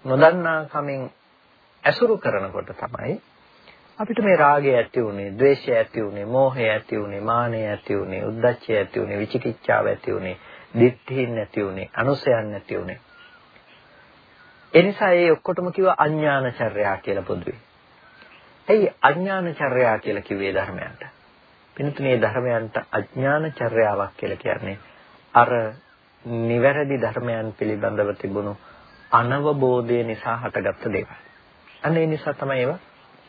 Speaker 1: නොදන්නා කමින් ඇසුරු කරනකොට තමයි අපිට මේ රාගය ඇති උනේ, ద్వේෂය ඇති උනේ, මෝහය ඇති උනේ, මානය ඇති උනේ, උද්ධච්චය ඇති උනේ, විචිකිච්ඡාව ඇති උනේ, දිට්ඨිය නැති උනේ, අනුසයන් නැති උනේ. ඒ නිසා ඒ ඔක්කොටම කිව්වා අඥානචර්යා කියලා පොදුවේ. ඇයි අඥානචර්යා කියලා කිව්වේ ධර්මයන්ට? පින්තුනේ ධර්මයන්ට අඥානචර්යාවක් කියලා කියන්නේ අර නිවැරදි ධර්මයන් පිළිබඳව තිබුණු අනවබෝධය නිසා හටගත්ත දේවල්. අන්න ඒ නිසා තමයි ඒවා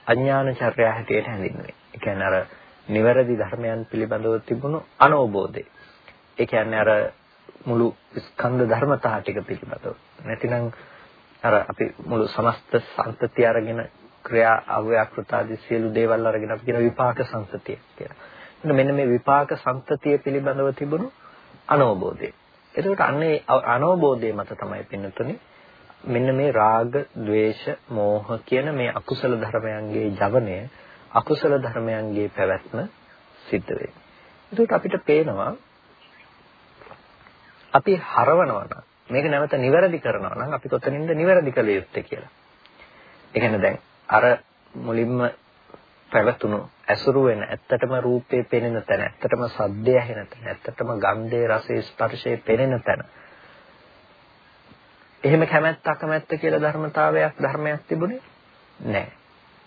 Speaker 1: අඥානචර්යා හැටියට හැඳින්වෙන්නේ. ඒ කියන්නේ අර නිවැරදි ධර්මයන් පිළිබඳව තිබුණු අනවබෝධය. ඒ කියන්නේ අර මුළු ස්කන්ධ ධර්මතා ටික පිළිබඳව. නැතිනම් අර අපි මුළු සමස්ත සංතතිය අරගෙන ක්‍රියා අව්‍යාකෘත ආදී සියලු දේවල් අරගෙන අපි කියන විපාක සංතතිය කියලා. මෙන්න මේ විපාක සංතතිය පිළිබඳව තිබුණු අනවබෝධය. එතකොට අන්නේ අනවබෝධය මත තමයි පින්නතුනේ මෙන්න මේ රාග, ద్వේෂ, මෝහ කියන මේ අකුසල ධර්මයන්ගේ ජවනය, අකුසල ධර්මයන්ගේ පැවැත්ම සිද්ධ වෙන්නේ. එතකොට අපිට පේනවා අපි හරවනවා නම් මේක නැවත නිවැරදි කරනවා නම් අපි කොතනින්ද නිවැරදි කළ යුත්තේ කියලා. ඒ කියන්නේ දැන් අර මුලින්ම පැවතුණු ඇසුරු වෙන ඇත්තටම රූපේ පෙනෙන තැන ඇත්තටම සද්දය ඇහෙන තැන ඇත්තටම ගන්ධේ රසේ ස්පර්ශේ පෙනෙන තැන එහෙම කැමැත්ත අකමැත්ත කියලා ධර්මතාවයක් ධර්මයක් තිබුණේ නැහැ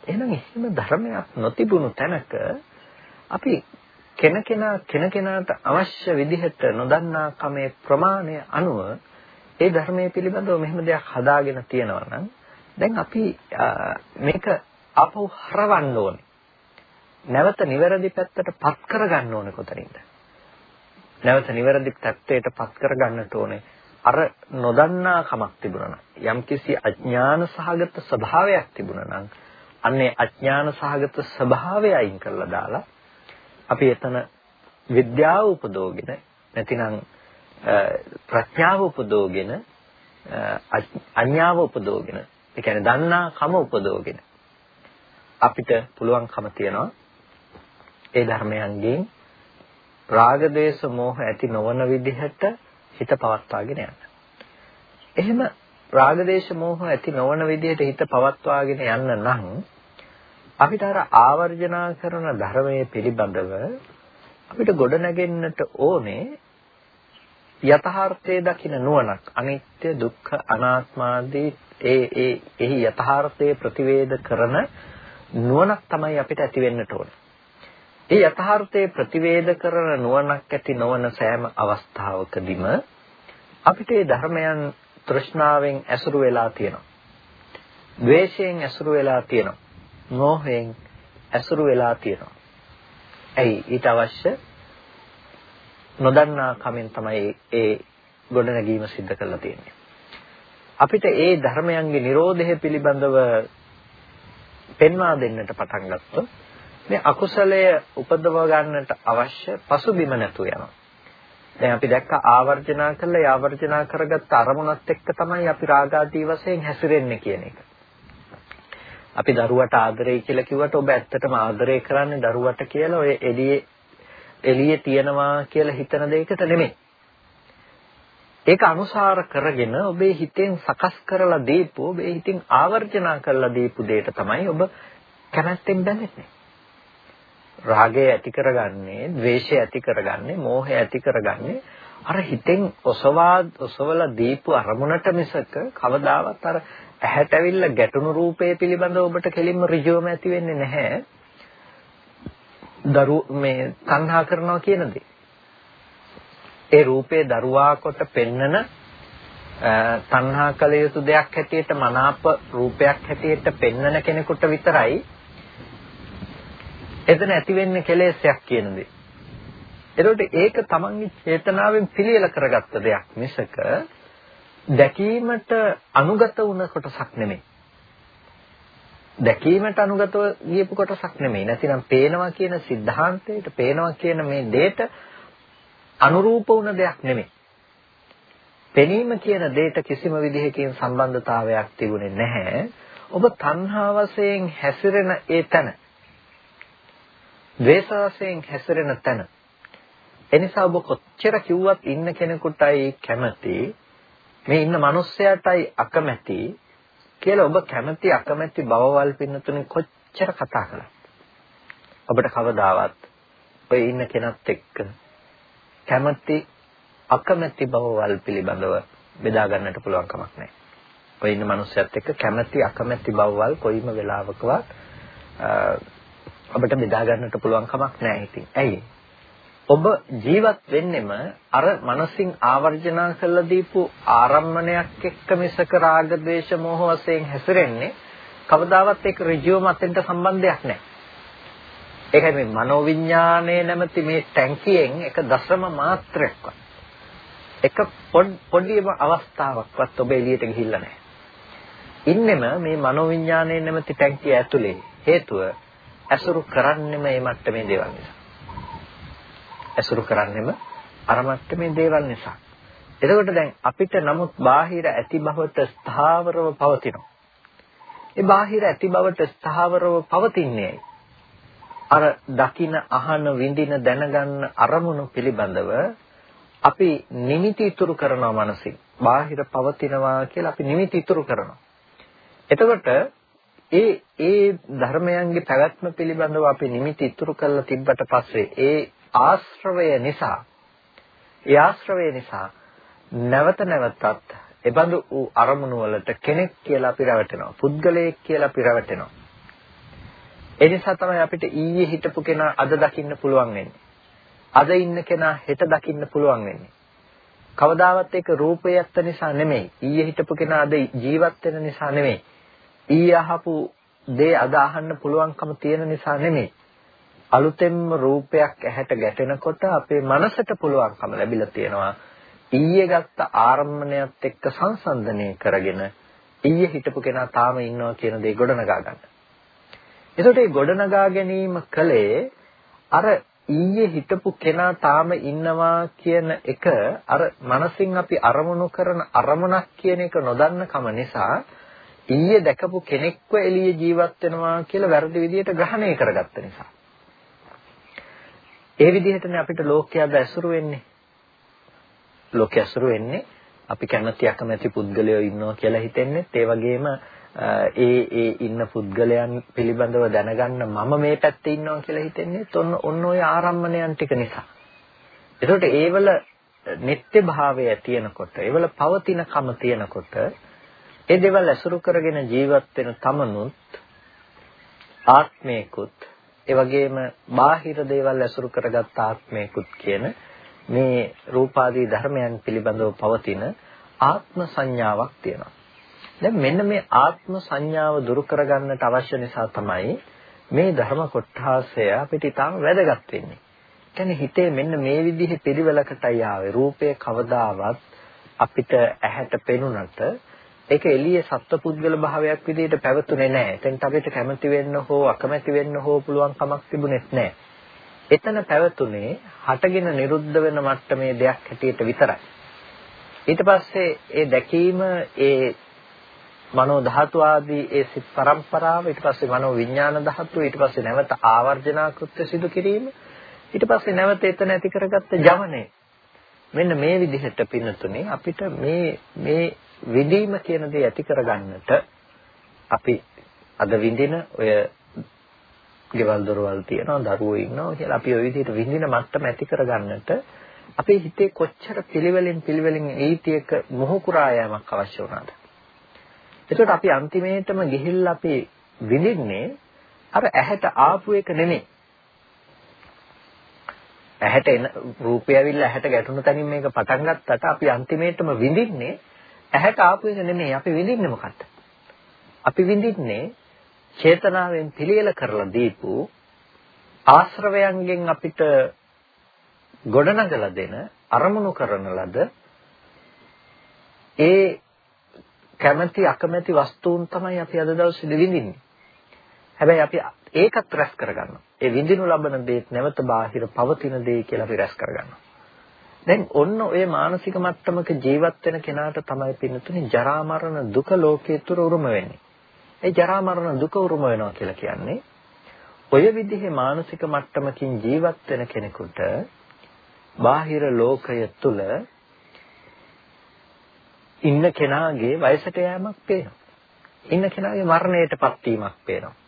Speaker 1: එහෙනම් එහෙම ධර්මයක් නොතිබුණු තැනක අපි කෙනකෙනා කෙනකෙනාට අවශ්‍ය විදිහට නොදන්නා කමේ ප්‍රමාණය අනුව ඒ ධර්මයේ පිළිබඳව මෙහෙම දෙයක් හදාගෙන තියෙනවා නම් දැන් අපි මේක අපව හරවන්න ඕනේ. නැවත නිවැරදි පැත්තට පත් කරගන්න ඕනේ කොතනින්ද? නැවත නිවැරදි පැත්තට පත් කරගන්නට ඕනේ. අර නොදන්නා කමක් තිබුණා නම් යම්කිසි අඥාන සහගත ස්වභාවයක් තිබුණා නම් අන්නේ අඥාන සහගත ස්වභාවය අයින් කරලා දාලා අපි එතන විද්‍යාව උපදෝගෙන නැතිනම් ප්‍රඥාව උපදෝගෙන අඥාව උපදෝගෙන ඒ කියන්නේ දන්නා කම උපදෝගෙන අපිට පුළුවන්කම තියනවා ඒ ධර්මයන්ගෙන් රාග දේශ මොහ ඇති නොවන විදිහට හිත පවත්වාගෙන යන්න. එහෙම රාග දේශ මොහ ඇති නොවන විදිහට හිත පවත්වාගෙන යන්න නම් අපිට අර ආවර්ජනා කරන ධර්මයේ පිළිබඳව අපිට ගොඩනගෙන්නට ඕනේ යථාර්ථයේ දකින නුවණක් අනිත්‍ය දුක්ඛ අනාත්මාදී ඒ ඒ එහි යථාර්ථයේ ප්‍රතිවේද කරන නුවණක් තමයි අපිට ඇති වෙන්නට ඕනේ. ඒ යථාර්ථයේ ප්‍රතිවේද කරන නුවණක් ඇති නොවන සෑම අවස්ථාවකදීම අපිට මේ ධර්මයන් තෘෂ්ණාවෙන් ඇසුරු වෙලා තියෙනවා. ද්වේෂයෙන් ඇසුරු වෙලා තියෙනවා. මෝහයෙන් ඇසුරු වෙලා තියෙනවා. ඇයි ඊට අවශ්‍ය නොදන්නා කමෙන් තමයි ඒ ගොඩනැගීම සිද්ධ කරලා තියෙන්නේ. අපිට ඒ ධර්මයන්ගේ Nirodhe පිළිබඳව පෙන්වා දෙන්නට පටන් ගත්තොත් මේ අකුසලය උපදව ගන්නට අවශ්‍ය පසුබිම නැතු යනවා. දැන් අපි දැක්ක ආවර්ජනා කළා ආවර්ජනා කරගත්ත අරමුණත් එක්ක තමයි අපි රාගාදී වශයෙන් හැසිරෙන්නේ කියන එක. අපි දරුවට ආදරේ කියලා කිව්වට ඔබ ඇත්තටම ආදරේ කරන්නේ දරුවට කියලා ඔය එළියේ එළියේ තියනවා කියලා හිතන දෙයකට නෙමෙයි. ඒක අනුසාර කරගෙන ඔබේ හිතෙන් සකස් කරලා දීපු ඔබේ හිතින් ආවර්ජනා කරලා දීපු දෙයට තමයි ඔබ කැමැත්තෙන් බැඳෙන්නේ. රාගය ඇති කරගන්නේ, ද්වේෂය ඇති කරගන්නේ, මෝහය ඇති කරගන්නේ අර හිතෙන් ඔසවා ඔසවලා දීපු අරමුණට මිසක කවදාවත් අර ඇහැට ඇවිල්ලා ගැටුණු රූපය පිළිබඳව ඔබට කෙලින්ම ඍජුවම ඇති වෙන්නේ නැහැ. දරු මේ තණ්හා කරනවා කියන දේ. ඒ රූපේ දරුවා කොට පෙන්නන තණ්හා කළ යුතු දෙයක් හැටියට මනාප රූපයක් හැටියට පෙන්නන කෙනෙකුට විතරයි එතන ඇති වෙන්නේ කෙලෙසයක් කියන දේ. එතකොට ඒක තමන්ගේ චේතනාවෙන් පිළියෙල කරගත්ත දෙයක් මිසක දැකීමට අනුගත වුණ කොටසක් නෙමෙයි. දැකීමට අනුගතව ගියපු කොටසක් නෙමෙයි. නැතිනම් පේනවා කියන સિદ્ધාන්තයට, පේනවා කියන මේ දෙයට අනුරූප වුණ දෙයක් නෙමෙයි. පෙනීම කියන දෙයට කිසිම විදිහකින් සම්බන්ධතාවයක් තිබුණේ නැහැ. ඔබ තණ්හා වශයෙන් හැසිරෙන ඒ තැන, ද්වේෂ වශයෙන් හැසිරෙන තැන. එනිසා ඔබ කොච්චර කිව්වත් ඉන්න කෙනෙකුටයි කැමති, මේ ඉන්න මිනිස්සයාටයි අකමැති කියලා ඔබ කැමති අකමැති බවවල් පින්නතුනේ කොච්චර කතා කළා. ඔබට කවදාවත් ඔය ඉන්න කෙනත් එක්ක කැමති අකමැති බවවල් පිළිබඳව බෙදා ගන්නට පුළුවන් කමක් නැහැ. ඔය ඉන්න මිනිස්සයත් එක්ක කැමති අකමැති බවවල් කොයිම වෙලාවකවත් ඔබට බෙදා ගන්නට පුළුවන් කමක් නැහැ ඉතින්. ඇයි? ඔබ ජීවත් වෙන්නෙම අර මනසින් ආවර්ජනා කරලා දීපු ආරම්මණයක් එක්ක මිසක රාග ద్వේෂ මෝහ වශයෙන් හැසිරෙන්නේ කවදාවත් ඒක ඍජුවම අතෙන්ට සම්බන්ධයක් නැහැ. ඒකයි මේ මනෝවිඤ්ඤාණය නැමැති මේ ටැංකියෙන් එක දශම මාත්‍රයක්වත් එක පොඩිම අවස්ථාවක්වත් ඔබ එළියට ගිහිල්ලා නැහැ. ඉන්නෙම මේ මනෝවිඤ්ඤාණය නැමැති ටැංකිය ඇතුලේ හේතුව ඇසුරු කරන්නෙම මේ මට්ටමේ දේවල් නිසා. ඇසුරු කරන්නෙම අර මට්ටමේ දේවල් නිසා. එතකොට දැන් අපිට නමුත් බාහිර ඇති බවට ස්ථාවරව පවතිනවා. ඒ බාහිර ඇති බවට ස්ථාවරව පවතින්නේ අර දකින අහන විඳින දැනගන්න අරමුණු පිළිබඳව අපි නිමිති ඉතුරු කරනවා මනසින්. බාහිර පවතිනවා කියලා අපි නිමිති ඉතුරු කරනවා. එතකොට ඒ ඒ ධර්මයන්ගේ පැවැත්ම පිළිබඳව අපි නිමිති ඉතුරු කරලා තිබ්බට පස්සේ ඒ ආශ්‍රවය නිසා ඒ ආශ්‍රවය නිසා නැවත නැවතත් එබඳු වූ අරමුණු වලට කෙනෙක් කියලා අපි රැවටෙනවා පුද්ගලයෙක් කියලා අපි රැවටෙනවා ඒ නිසා තමයි අපිට ඊයේ හිටපු කෙනා අද දකින්න පුළුවන් වෙන්නේ. අද ඉන්න කෙනා හෙට දකින්න පුළුවන් වෙන්නේ. කවදාවත් ඒක රූපයත් නිසා නෙමෙයි. ඊයේ හිටපු කෙනා අද ජීවත් වෙන නිසා නෙමෙයි. ඊයේ අහපු දේ අද අහන්න පුළුවන්කම තියෙන නිසා නෙමෙයි. අලුතෙන්ම රූපයක් ඇහැට ගැටෙනකොට අපේ මනසට පුළුවන්කම ලැබිලා තියෙනවා ඊයේ ගත්ත ආරම්භණයත් එක්ක සංසන්දනය කරගෙන ඊයේ හිටපු කෙනා තාම ඉන්නවා කියන දේ ගොඩනගා ගන්න. එතකොට මේ ගොඩනගා ගැනීම කලේ අර ඊයේ හිටපු කෙනා තාම ඉන්නවා කියන එක අර මනසින් අපි අරමුණු කරන අරමුණක් කියන එක නොදන්න කම නිසා ඊයේ දැකපු කෙනෙක්ව එළියේ ජීවත් වෙනවා කියලා වැරදි විදිහට ග්‍රහණය කරගත්ත නිසා. ඒ විදිහටනේ අපිට ලෝකයා දැසුරු වෙන්නේ. ලෝකයා ඇසුරු වෙන්නේ අපි කැමැති අකමැති පුද්ගලයෝ ඉන්නවා කියලා හිතෙන්නේ ඒ වගේම ඒ ඒ ඉන්න පුද්ගලයන් පිළිබඳව දැනගන්න මම මේ පැත්තේ ඉන්නවා කියලා හිතන්නේ ඔන්න ඔන්න ඔය ආරම්මණයන් ටික නිසා. ඒකට ඒවල නිත්‍ය භාවය තියෙනකොට ඒවල පවතිනකම තියෙනකොට ඒ දේවල් ඇසුරු කරගෙන ජීවත් වෙන තමනුත් ආත්මේකුත් ඒ වගේම බාහිර දේවල් ඇසුරු කරගත් ආත්මේකුත් කියන මේ රූපාදී ධර්මයන් පිළිබඳව පවතින ආත්ම සංඥාවක් තියෙනවා. දැන් මෙන්න මේ ආත්ම සංඥාව දුරු කරගන්නට අවශ්‍ය නිසා තමයි මේ ධර්ම කොටාසය අපිට ඊටම වැදගත් වෙන්නේ. කියන්නේ හිතේ මෙන්න මේ විදිහේ පිළිවෙලකටයි ආවේ. රූපේ කවදාවත් අපිට ඇහැට පෙනුනට ඒක එළියේ සත්පුද්ගල භාවයක් විදිහට පැවතුනේ නැහැ. එතෙන්ට අපිට කැමති වෙන්න හෝ අකමැති වෙන්න හෝ පුළුවන් කමක් තිබුණෙත් නැහැ. එතන පැවතුනේ හටගෙන නිරුද්ධ වෙන මට්ටමේ දෙයක් හැටියට විතරයි. ඊට පස්සේ ඒ දැකීම ඒ මනෝ ධාතු ආදී ඒ සිත් පරම්පරාව ඊට පස්සේ මනෝ විඥාන ධාතු ඊට පස්සේ නැවත ආවර්ජනා කෘත්‍ය සිදු කිරීම ඊට පස්සේ නැවත එතන ඇති කරගත්ත ජවනය මෙන්න මේ විදිහට පින්නතුනේ අපිට මේ මේ විඳීම කියන දේ ඇති කරගන්නට අපි අද විඳින ඔය ගෙවල් දොරවල් තියෙනවා දරුවෝ ඉන්නවා කියලා අපි ওই විදිහට විඳින මට්ටම ඇති කරගන්නට අපේ හිතේ කොච්චර පිළිවෙලින් පිළිවෙලින් ඒතියක මොහු කුරා යෑමක් අවශ්‍ය වුණාද? එතකොට අපි අන්තිමේටම ගිහිල්ලා අපි විඳින්නේ අර ඇහැට ආපු එක නෙමෙයි. ඇහැට එන රූපය ඇවිල්ලා ඇහැට ගැටුණු තැනින් මේක පටන් ගත්තට අපි අන්තිමේටම විඳින්නේ ඇහැට ආපු එක නෙමෙයි අපි විඳින්නේ මොකක්ද අපි විඳින්නේ චේතනාවෙන් පිළියෙල කරලා දීපු ආශ්‍රවයන්ගෙන් අපිට ගොඩනගලා දෙන අරමුණු කරන ලද ඒ කැමැති අකමැති වස්තුන් තමයි අපි අද දවසේ විඳින්නේ. හැබැයි අපි ඒකත් රැස් කරගන්නවා. ඒ විඳිනු ලබන දේත් නැවත බාහිර පවතින දේ කියලා අපි රැස් කරගන්නවා. දැන් ඔන්න ඔය මානසික මට්ටමක ජීවත් වෙන කෙනාට තමයි පින්නතුනේ ජරා මරණ දුක ලෝකයේ තුර උරුම වෙන්නේ. ඒ ජරා මරණ දුක උරුම වෙනවා කියලා කියන්නේ ඔය විදිහේ මානසික මට්ටමකින් ජීවත් වෙන කෙනෙකුට බාහිර ලෝකය තුල ඉන්න කෙනාගේ වයසට යෑමක් පේනවා. ඉන්න කෙනාගේ මරණයටපත් වීමක් පේනවා.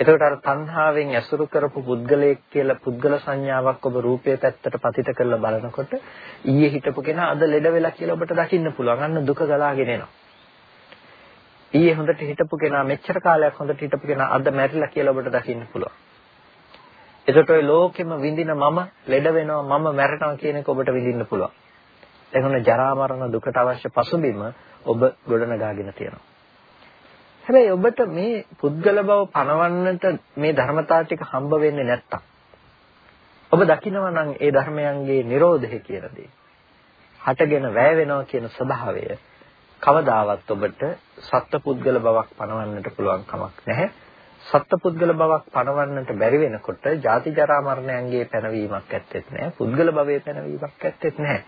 Speaker 1: එතකොට අර තණ්හාවෙන් ඇසුරු කරපු පුද්ගලයෙක් කියලා පුද්ගල සංඥාවක් ඔබ රූපයේ පැත්තට පතිත කරලා බලනකොට ඊයේ හිටපු කෙනා අද ලෙඩ වෙලා කියලා ඔබට දකින්න පුළුවන්. අන්න දුක ගලාගෙන එනවා. ඊයේ හොඳට හිටපු කෙනා මෙච්චර කාලයක් හොඳට හිටපු කෙනා අද මැරිලා කියලා ඔබට දකින්න පුළුවන්. එතකොට ඔය ලෝකෙම විඳින මම ලෙඩ වෙනවා මම මැරෙනවා කියන එක ඔබට විඳින්න පුළුවන්. එතකොට ජරා මරණ දුකට අවශ්‍ය පසුබිම ඔබ ගොඩනගාගෙන තියෙනවා. හැබැයි ඔබට මේ පුද්ගල බව පනවන්නට මේ ධර්මතාව ටික හම්බ වෙන්නේ නැත්තම් ඔබ දකිනවා නම් ඒ ධර්මයන්ගේ Nirodhe කියන දේ. හටගෙන වැය වෙනවා කියන ස්වභාවය කවදාවත් ඔබට සත්පුද්ගල බවක් පනවන්නට පුළුවන් කමක් නැහැ. සත්පුද්ගල බවක් පනවන්නට බැරි වෙනකොට ජාති ජරා මරණයන්ගේ පැනවීමක් ඇත්තෙත් නැහැ. පුද්ගල භවයේ පැනවීමක් ඇත්තෙත් නැහැ.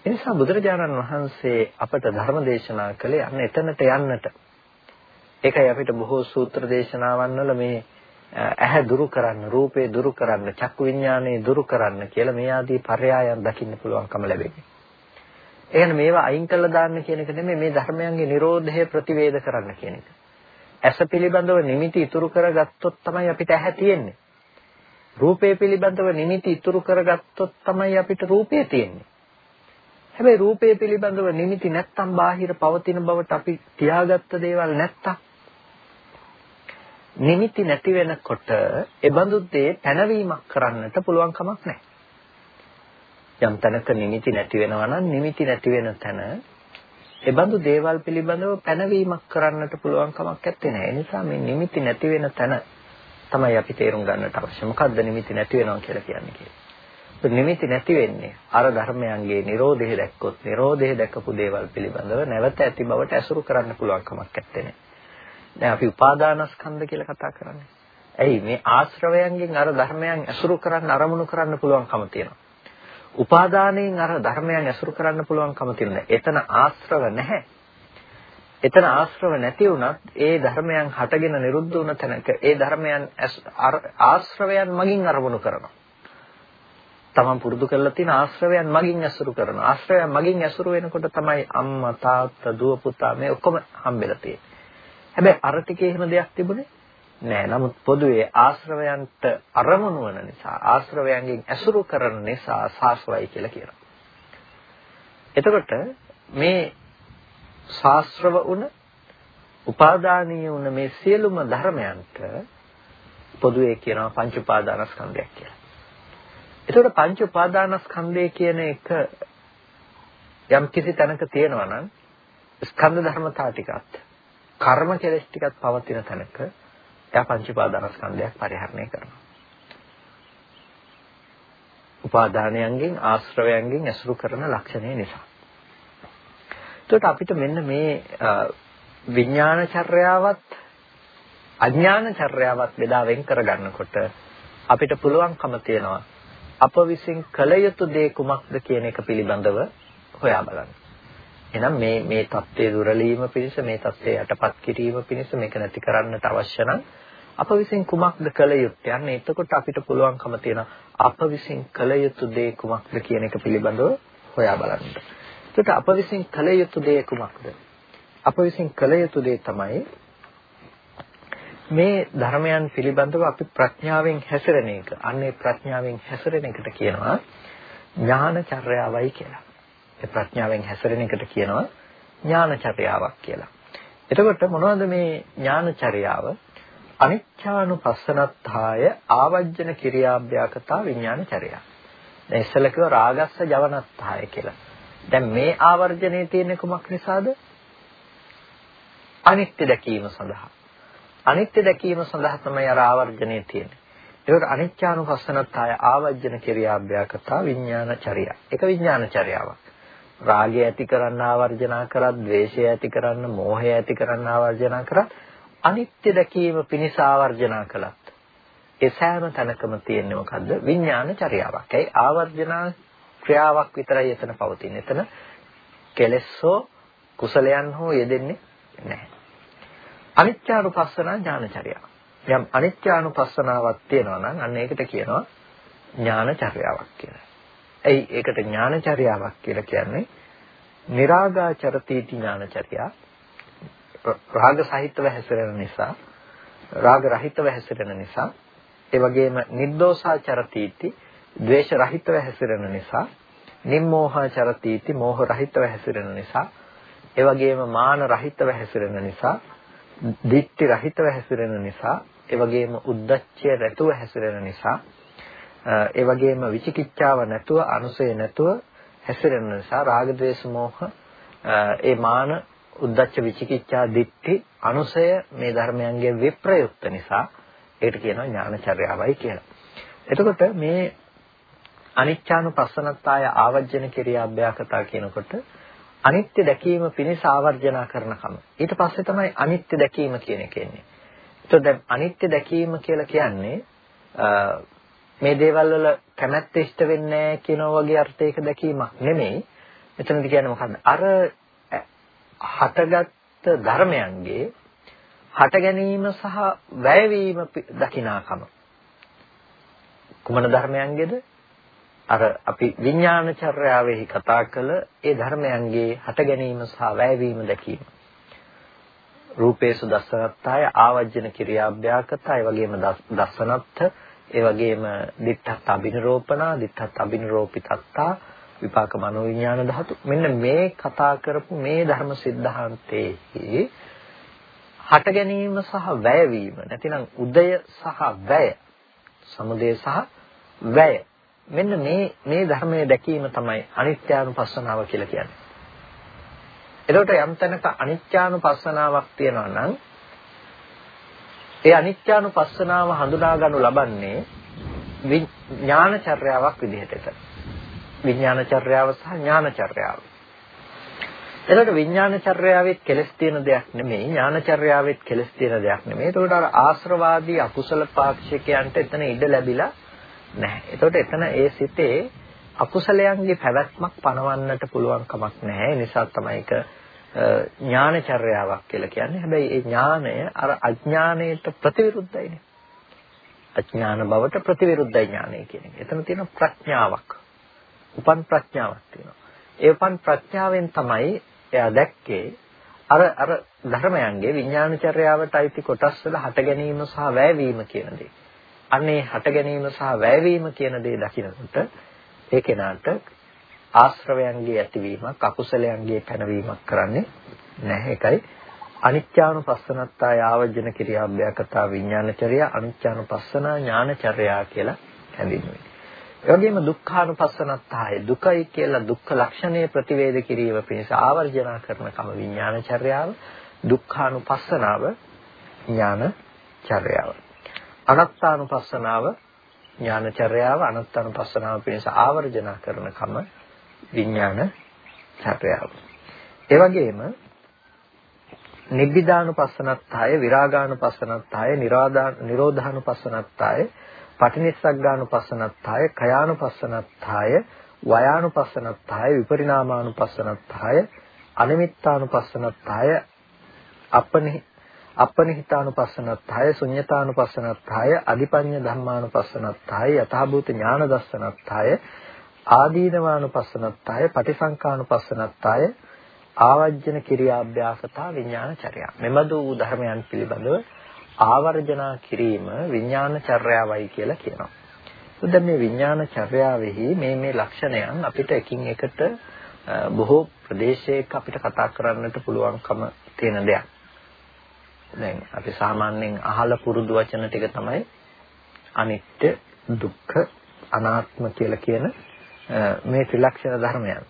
Speaker 1: ඒ නිසා බුදුරජාණන් වහන්සේ අපට ධර්ම දේශනා කළේ අන්න එතනට යන්නට. ඒකයි අපිට බොහෝ සූත්‍ර දේශනාවන් වල මේ ඇහැ දුරු කරන්න, රූපේ දුරු කරන්න, චක්කු විඥානේ දුරු කරන්න කියලා මේ ආදී පරයයන් දකින්න පුළුවන්කම ලැබෙන්නේ. එහෙනම් මේවා අයින් කළා දාන්න කියන එක නෙමෙයි මේ ධර්මයන්ගේ Nirodhaය ප්‍රතිවේද කරන්න කියන එක. ඇස පිළිබඳව නිමිති ඉතුරු කරගත්තොත් තමයි අපිට ඇහැ තියෙන්නේ. රූපය පිළිබඳව නිමිති ඉතුරු කරගත්තොත් තමයි අපිට රූපය තියෙන්නේ. හැබැයි රූපය පිළිබඳව නිමිති නැත්තම් බාහිර පවතින බවට අපි තියාගත්ත දේවල් නැත්තම් නිමිති නැති වෙනකොට ඒබඳු දේ පැනවීමක් කරන්නට පුළුවන් කමක් නැහැ. යම් තැනක නිමිති නැති වෙනවා නම් නිමිති නැති වෙන තැන ඒබඳු දේවල් පිළිබඳව පැනවීමක් කරන්නට පුළුවන් කමක් නැත්තේ නෑ. ඒ නිසා මේ නිමිති නැති වෙන තැන තමයි අපි තේරුම් ගන්නට අවශ්‍ය. මොකද්ද නිමිති නැති වෙනවා කියලා කියන්නේ කියලා. නිමිති නැති වෙන්නේ අර ධර්මයන්ගේ Nirodhe දැක්කොත් Nirodhe දැකපු දේවල් පිළිබඳව නැවත ඇති බවට ඇසුරු කරන්න පුළුවන් කමක් නැත්තේ නෑ. දැන් අපි උපාදානස්කන්ධ කියලා කතා කරන්නේ. ඇයි මේ ආශ්‍රවයන්ගෙන් අර ධර්මයන් ඇසුරු කරන්න අරමුණු කරන්න පුළුවන්කම තියෙනවා. උපාදානයෙන් අර ධර්මයන් ඇසුරු කරන්න පුළුවන්කම තියෙනවා. එතන ආශ්‍රව නැහැ. එතන ආශ්‍රව නැති වුණත් ඒ ධර්මයන් හටගෙන නිරුද්ධ වුණ තැනක ඒ ධර්මයන් ආශ්‍රවයන් මගින් අරමුණු කරනවා. තමන් පුරුදු කරලා තියෙන ආශ්‍රවයන් මගින් ඇසුරු කරනවා. ආශ්‍රවයන් මගින් ඇසුරු වෙනකොට තමයි අම්මා තාත්තා දුව පුතා මේ ඔක්කොම හම්බෙලා තියෙන්නේ. හැබැයි අර ටිකේ එහෙම දෙයක් තිබුණේ නෑ. නමුත් පොදුවේ ආශ්‍රවයන්ට අරමුණු වන නිසා ආශ්‍රවයන්ගෙන් ඇසුරු කරන නිසා සාස්වයි කියලා කියනවා. එතකොට මේ ශාස්ත්‍රව උන උපාදානීය උන මේ සියලුම ධර්මයන්ට පොදුවේ කියනවා පංච උපාදානස්කන්ධයක් කියලා. එතකොට පංච උපාදානස්කන්ධය කියන එක යම් කිසි තැනක තියෙනවා නම් ස්කන්ධ ධර්මතා ටිකත් කර්ම කෙලෙස් ටිකත් පවතින තැනක එයා පංච උපාදානස්කන්ධයක් පරිහරණය කරනවා. උපාදානයන්ගෙන් ආශ්‍රවයන්ගෙන් ඇසුරු කරන ලක්ෂණය නිසා. එතකොට අපිට මෙන්න මේ විඥාන චර්යාවත් අඥාන චර්යාවත් බෙදා වෙන් කරගන්නකොට අපිට පුළුවන්කම තියෙනවා අප විසින් කළ යුතු දේ කුමක්ද කියන එක පිළිබඳව හොයා බලන්න. එහෙනම් මේ මේ தත්ත්වයේ දුරලීම පිණිස මේ தත්ත්වයේ යටපත් කිරීම පිණිස මේක නැති කරන්නට අවශ්‍ය නම් අප විසින් කුමක්ද කළ යුත්තේ? අන්න එතකොට අපිට පුළුවන්කම තියෙන අප විසින් කළ යුතු දේ කුමක්ද කියන එක පිළිබඳව හොයා බලන්න. එතකොට අප විසින් කළ යුතු දේ කුමක්ද? අප විසින් කළ යුතු දේ තමයි මේ ධර්මයන් පිළිබඳව අපි ප්‍රඥාවෙන් හැසිරෙන එක. අන්නේ ප්‍රඥාවෙන් හැසිරෙන එකට කියනවා ඥානචර්යාවයි කියලා. ඒ ප්‍රඥාවෙන් හැසිරෙන එකට කියනවා ඥානචර්යාවක් කියලා. එතකොට මොනවද මේ ඥානචර්යාව? අනිච්ඡානුපස්සනත්ථාය ආවජ්ජන කිරියාභ්‍යාකතා විඥානචර්යා. දැන් ඉස්සෙල්ලා කිව්වා රාගස්ස ජවනත්ථාය කියලා. දැන් මේ ආවර්ජනයේ තියෙන්නේ කුමක් නිසාද? අනිත්‍ය දැකීම සඳහා. අනිත්‍ය දැකීම සඳහා තමයි අර ආවර්ජනයේ තියෙන්නේ. ඒකට අනිච්චානුපස්සනත්ථාය ආවජ්ජන කිරියාභ්‍යාකතා විඥානචර්යා. ඒක විඥානචර්යාවක්. රාගය ඇති කරන්න ආවර්ජනා කරත්, ද්වේෂය ඇති කරන්න, මෝහය ඇති කරන්න ආවර්ජනා කරත්, අනිත්‍ය දැකීම පිණිස ආවර්ජනා කළත් ඒ සෑම තැනකම තියෙන්නේ මොකද්ද? විඥාන චර්යාවක්. ඒ ආවර්ජනා ක්‍රියාවක් විතරයි එතන පවතින්නේ. එතන කෙලෙස් හෝ කුසලයන් හෝ යෙදෙන්නේ නැහැ. අනිත්‍යානුපස්සනා ඥානචර්යාව. යම් අනිත්‍යානුපස්සනාවක් තියෙනවා නම් අන්න ඒකට කියනවා ඥානචර්යාවක් කියලා. එයි ඒකට ඥානචර්යාවක් කියලා කියන්නේ निराගාචරති ඥානචර්යා. රාග සහිතව හැසිරෙන නිසා රාග රහිතව හැසිරෙන නිසා ඒ වගේම නිර්දෝෂාචරතිති ද්වේෂ රහිතව හැසිරෙන නිසා නිම්මෝහාචරතිති මෝහ රහිතව හැසිරෙන නිසා ඒ වගේම මාන රහිතව හැසිරෙන නිසා දික්ටි රහිතව හැසිරෙන නිසා ඒ වගේම උද්දච්චය නැතුව හැසිරෙන නිසා ඒ වගේම විචිකිච්ඡාව නැතුව අනුසය නැතුව හැසිරෙන නිසා රාග ද්වේෂ මෝහ ඒ මාන උද්දච්ච විචිකිච්ඡා දිට්ඨි අනුසය මේ ධර්මයන්ගේ විප්‍රයුක්ත නිසා ඒකට කියනවා ඥානචර්යාවයි කියලා. එතකොට මේ අනිච්චානුපස්සනත්තාය ආවර්ජන කිරියා අභ්‍යාකතා කියනකොට අනිත්‍ය දැකීම පිණිස ආවර්ජනා කරනකම. ඊට පස්සේ තමයි අනිත්‍ය දැකීම කියන එක එන්නේ. එතකොට දැන් අනිත්‍ය දැකීම කියලා කියන්නේ මේ දේවල් වල කැමැත්ත ඉෂ්ට වෙන්නේ නැහැ කියන වගේ අර්ථයක දැකීමක් නෙමෙයි. එතනදි කියන්නේ මොකද්ද? අර හටගත් ධර්මයන්ගේ හට ගැනීම සහ වැයවීම දකිනාකම කුමන ධර්මයන්ගේද අර අපි විඥානචර්යාවෙහි කතා කළ ඒ ධර්මයන්ගේ හට ගැනීම සහ වැයවීම දැකීම රූපේසු දස්සනත්තාය ආවජ්ජන කිරියාභ්‍යාකතා ඒ වගේම දස්සනත්ත ඒ වගේම දිත්තත් අබිනරෝපණා දිත්තත් අබිනරෝපිතත්තා විපාක මනෝවිඥාන ධාතු මෙන්න මේ කතා කරපු මේ ධර්ම સિદ્ધාන්තයේ හට ගැනීම සහ වැයවීම නැතිනම් උදය සහ වැය සමුදය සහ වැය මෙන්න මේ මේ ධර්මයේ දැකීම තමයි අනිත්‍යානුපස්සනාව කියලා කියන්නේ. එතකොට යම් තැනක අනිත්‍යානුපස්සනාවක් තියනවා නම් ඒ අනිත්‍යානුපස්සනාව හඳුනා ගන්නු ලබන්නේ ඥානචර්යාවක් විදිහට. විඥානචර්යාව සහ ඥානචර්යාව. එතකොට විඥානචර්යාවෙත් කෙලස් තියෙන දෙයක් නෙමෙයි ඥානචර්යාවෙත් කෙලස් තියෙන දෙයක් නෙමෙයි. එතකොට අර ආශ්‍රවාදී අකුසල පාක්ෂිකයන්ට එතන ඉඩ ලැබිලා නැහැ. එතකොට එතන ඒ සිතේ අකුසලයන්ගේ පැවැත්මක් පනවන්නට පුළුවන් කමක් නැහැ. ඒ නිසා තමයි ඒක ඥානචර්යාවක් කියලා කියන්නේ. හැබැයි ඒ ඥානය අර අඥානයට ප්‍රතිවිරුද්ධයිනේ. අඥාන බවට ප්‍රතිවිරුද්ධයි ඥානය කියන එක. එතන තියෙන ප්‍රඥාවක්. උපන් ප්‍රඥාවක් තියෙනවා. ඒ උපන් ප්‍රඥාවෙන් තමයි එයා දැක්කේ අර අර ධර්මයන්ගේ විඥානචර්යාවට අයිති කොටස් වල හට ගැනීම සහ වැයවීම කියන දේ. අන්නේ හට ගැනීම සහ වැයවීම කියන දේ දකිනකොට ඒ කෙනාට ආශ්‍රවයන්ගේ ඇතිවීමක් අකුසලයන්ගේ පැනවීමක් කරන්නේ නැහැ. ඒකයි අනිත්‍යානුපස්සනත්තා යාවජන කිරියාභ්‍යකතා විඥානචර්ය අනිත්‍යානුපස්සනා ඥානචර්යා කියලා හැඳින්වෙන්නේ. ඒ වගේම දුක්ඛානුපස්සනත්තාය දුකයි කියලා දුක්ඛ ලක්ෂණය ප්‍රතිවේද කිරීම පිණිස ආවර්ජනා කරන කම විඥානචර්යාව දුක්ඛානුපස්සනාව ඥානචර්යාව අනත්තානුපස්සනාව ඥානචර්යාව අනත්තානුපස්සනාව පිණිස ආවර්ජනා කරන කම විඥාන චර්යාව. ඒ වගේම නිබ්බිදානුපස්සනත්තාය විරාගානුපස්සනත්තාය නිරෝධානුපස්සනත්තාය පටිනිස්සග්ගානුපස්සනත්තාය කයානුපස්සනත්තාය වයානුපස්සනත්තාය විපරිණාමානුපස්සනත්තාය අනිමිත්තානුපස්සනත්තාය අපනි අපනිහිතානුපස්සනත්තාය ශුඤ්ඤතානුපස්සනත්තාය අධිපඤ්ඤ ධම්මානුපස්සනත්තාය යථාභූත ඥාන දස්සනත්තාය ආදීනවානුපස්සනත්තාය පටිසංකානුපස්සනත්තාය ආවර්ජන කිරියාභ්‍යාසතා විඥානචර්යා මෙබඳු වූ ධර්මයන් පිළිබඳව ආවර්ජනා කිරීම විඥානචර්යාවයි කියලා කියනවා. දැන් මේ විඥානචර්යාවෙහි මේ මේ ලක්ෂණයන් අපිට එකින් එකට බොහෝ ප්‍රදේශයක අපිට කතා කරන්නට පුළුවන්කම තියෙන දෙයක්. දැන් අපි සාමාන්‍යයෙන් අහලා පුරුදු වචන ටික තමයි අනිත්‍ය, දුක්ඛ, අනාත්ම කියලා කියන මේ ත්‍රිලක්ෂණ ධර්මයන්.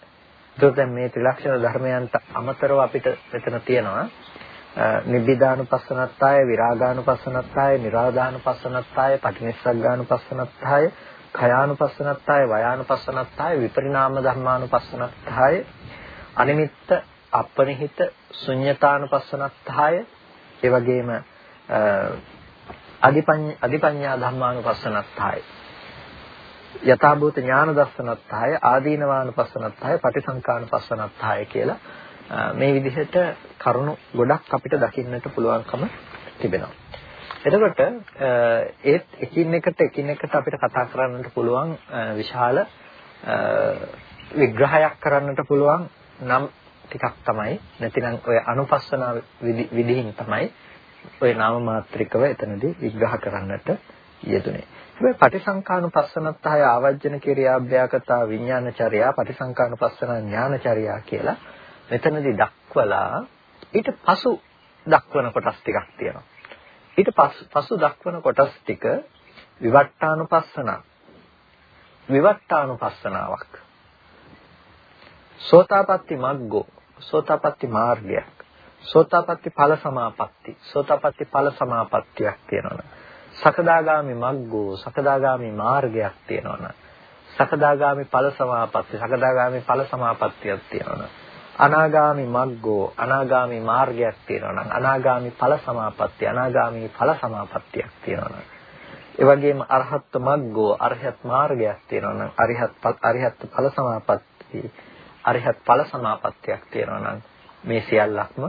Speaker 1: ඒකෝ දැන් මේ ත්‍රිලක්ෂණ ධර්මයන්ට අමතරව අපිට මෙතන තියෙනවා නිබ්බිදානුපස්සනත්තාය විරාගානුපස්සනත්තාය නිරාදානුපස්සනත්තාය පටිනිස්සග්ගානුපස්සනත්තාය khයානුපස්සනත්තාය වයානුපස්සනත්තාය විපරිණාම ධර්මානුපස්සනත්තාය අනිමිත්ත අපනිහිත ශුඤ්ඤතානුපස්සනත්තාය ඒ වගේම අධිපඤ්ඤා ධම්මානුපස්සනත්තාය යථාභූත ඥාන දස්සනත්හය ආදීනවානුපස්සනත්හය පටිසංකානුපස්සනත්හය කියලා මේ විදිහට කරුණු ගොඩක් අපිට දකින්නට පුළුවන්කම තිබෙනවා. එතකොට ඒත් එකින් එකට එකින් එකට අපිට කතා කරන්නට පුළුවන් විශාල විග්‍රහයක් කරන්නට පුළුවන් නම් ටිකක් තමයි නැතිනම් ඔය අනුපස්සනා විදිහින් තමයි ඔය නාම මාත්‍රිකව එතනදී විග්‍රහ කරන්නට යෙදුනේ. හැබැයි පටිසංකානුපස්සනත්හය ආවර්ජන කිරියාභ්‍යාකතා විඥානචර්යා පටිසංකානුපස්සන ඥානචර්යා කියලා මෙතනදී දක්වලා ඊට පසු දක්වන කොටස් ටිකක් තියෙනවා. ඊට පසු දක්වන කොටස් ටික විවට්ටානුපස්සන විවට්ටානුපස්සනාවක්. සෝතාපට්ටි මග්ගෝ සෝතාපට්ටි මාර්ගයක්. සෝතාපට්ටි ඵල සමාපatti. සෝතාපට්ටි ඵල සමාපත්තියක් තියෙනවා. සකදාගාමි මග්ගෝ සකදාගාමි මාර්ගයක් තියෙනවනේ. සකදාගාමි ඵල සමාපatti සකදාගාමි ඵල සමාපත්තියක් තියෙනවනේ. අනාගාමි මග්ගෝ අනාගාමි මාර්ගයක් තියෙනවනම් අනාගාමි ඵල සමාපatti අනාගාමි ඵල සමාපත්තියක් තියෙනවනම් ඒ වගේම අරහත් මග්ගෝ අරහත් මාර්ගයක් තියෙනවනම් අරිහත් අරිහත් ඵල සමාපatti අරිහත් ඵල සමාපත්තියක් තියෙනවනම් මේ සියල්ලක්ම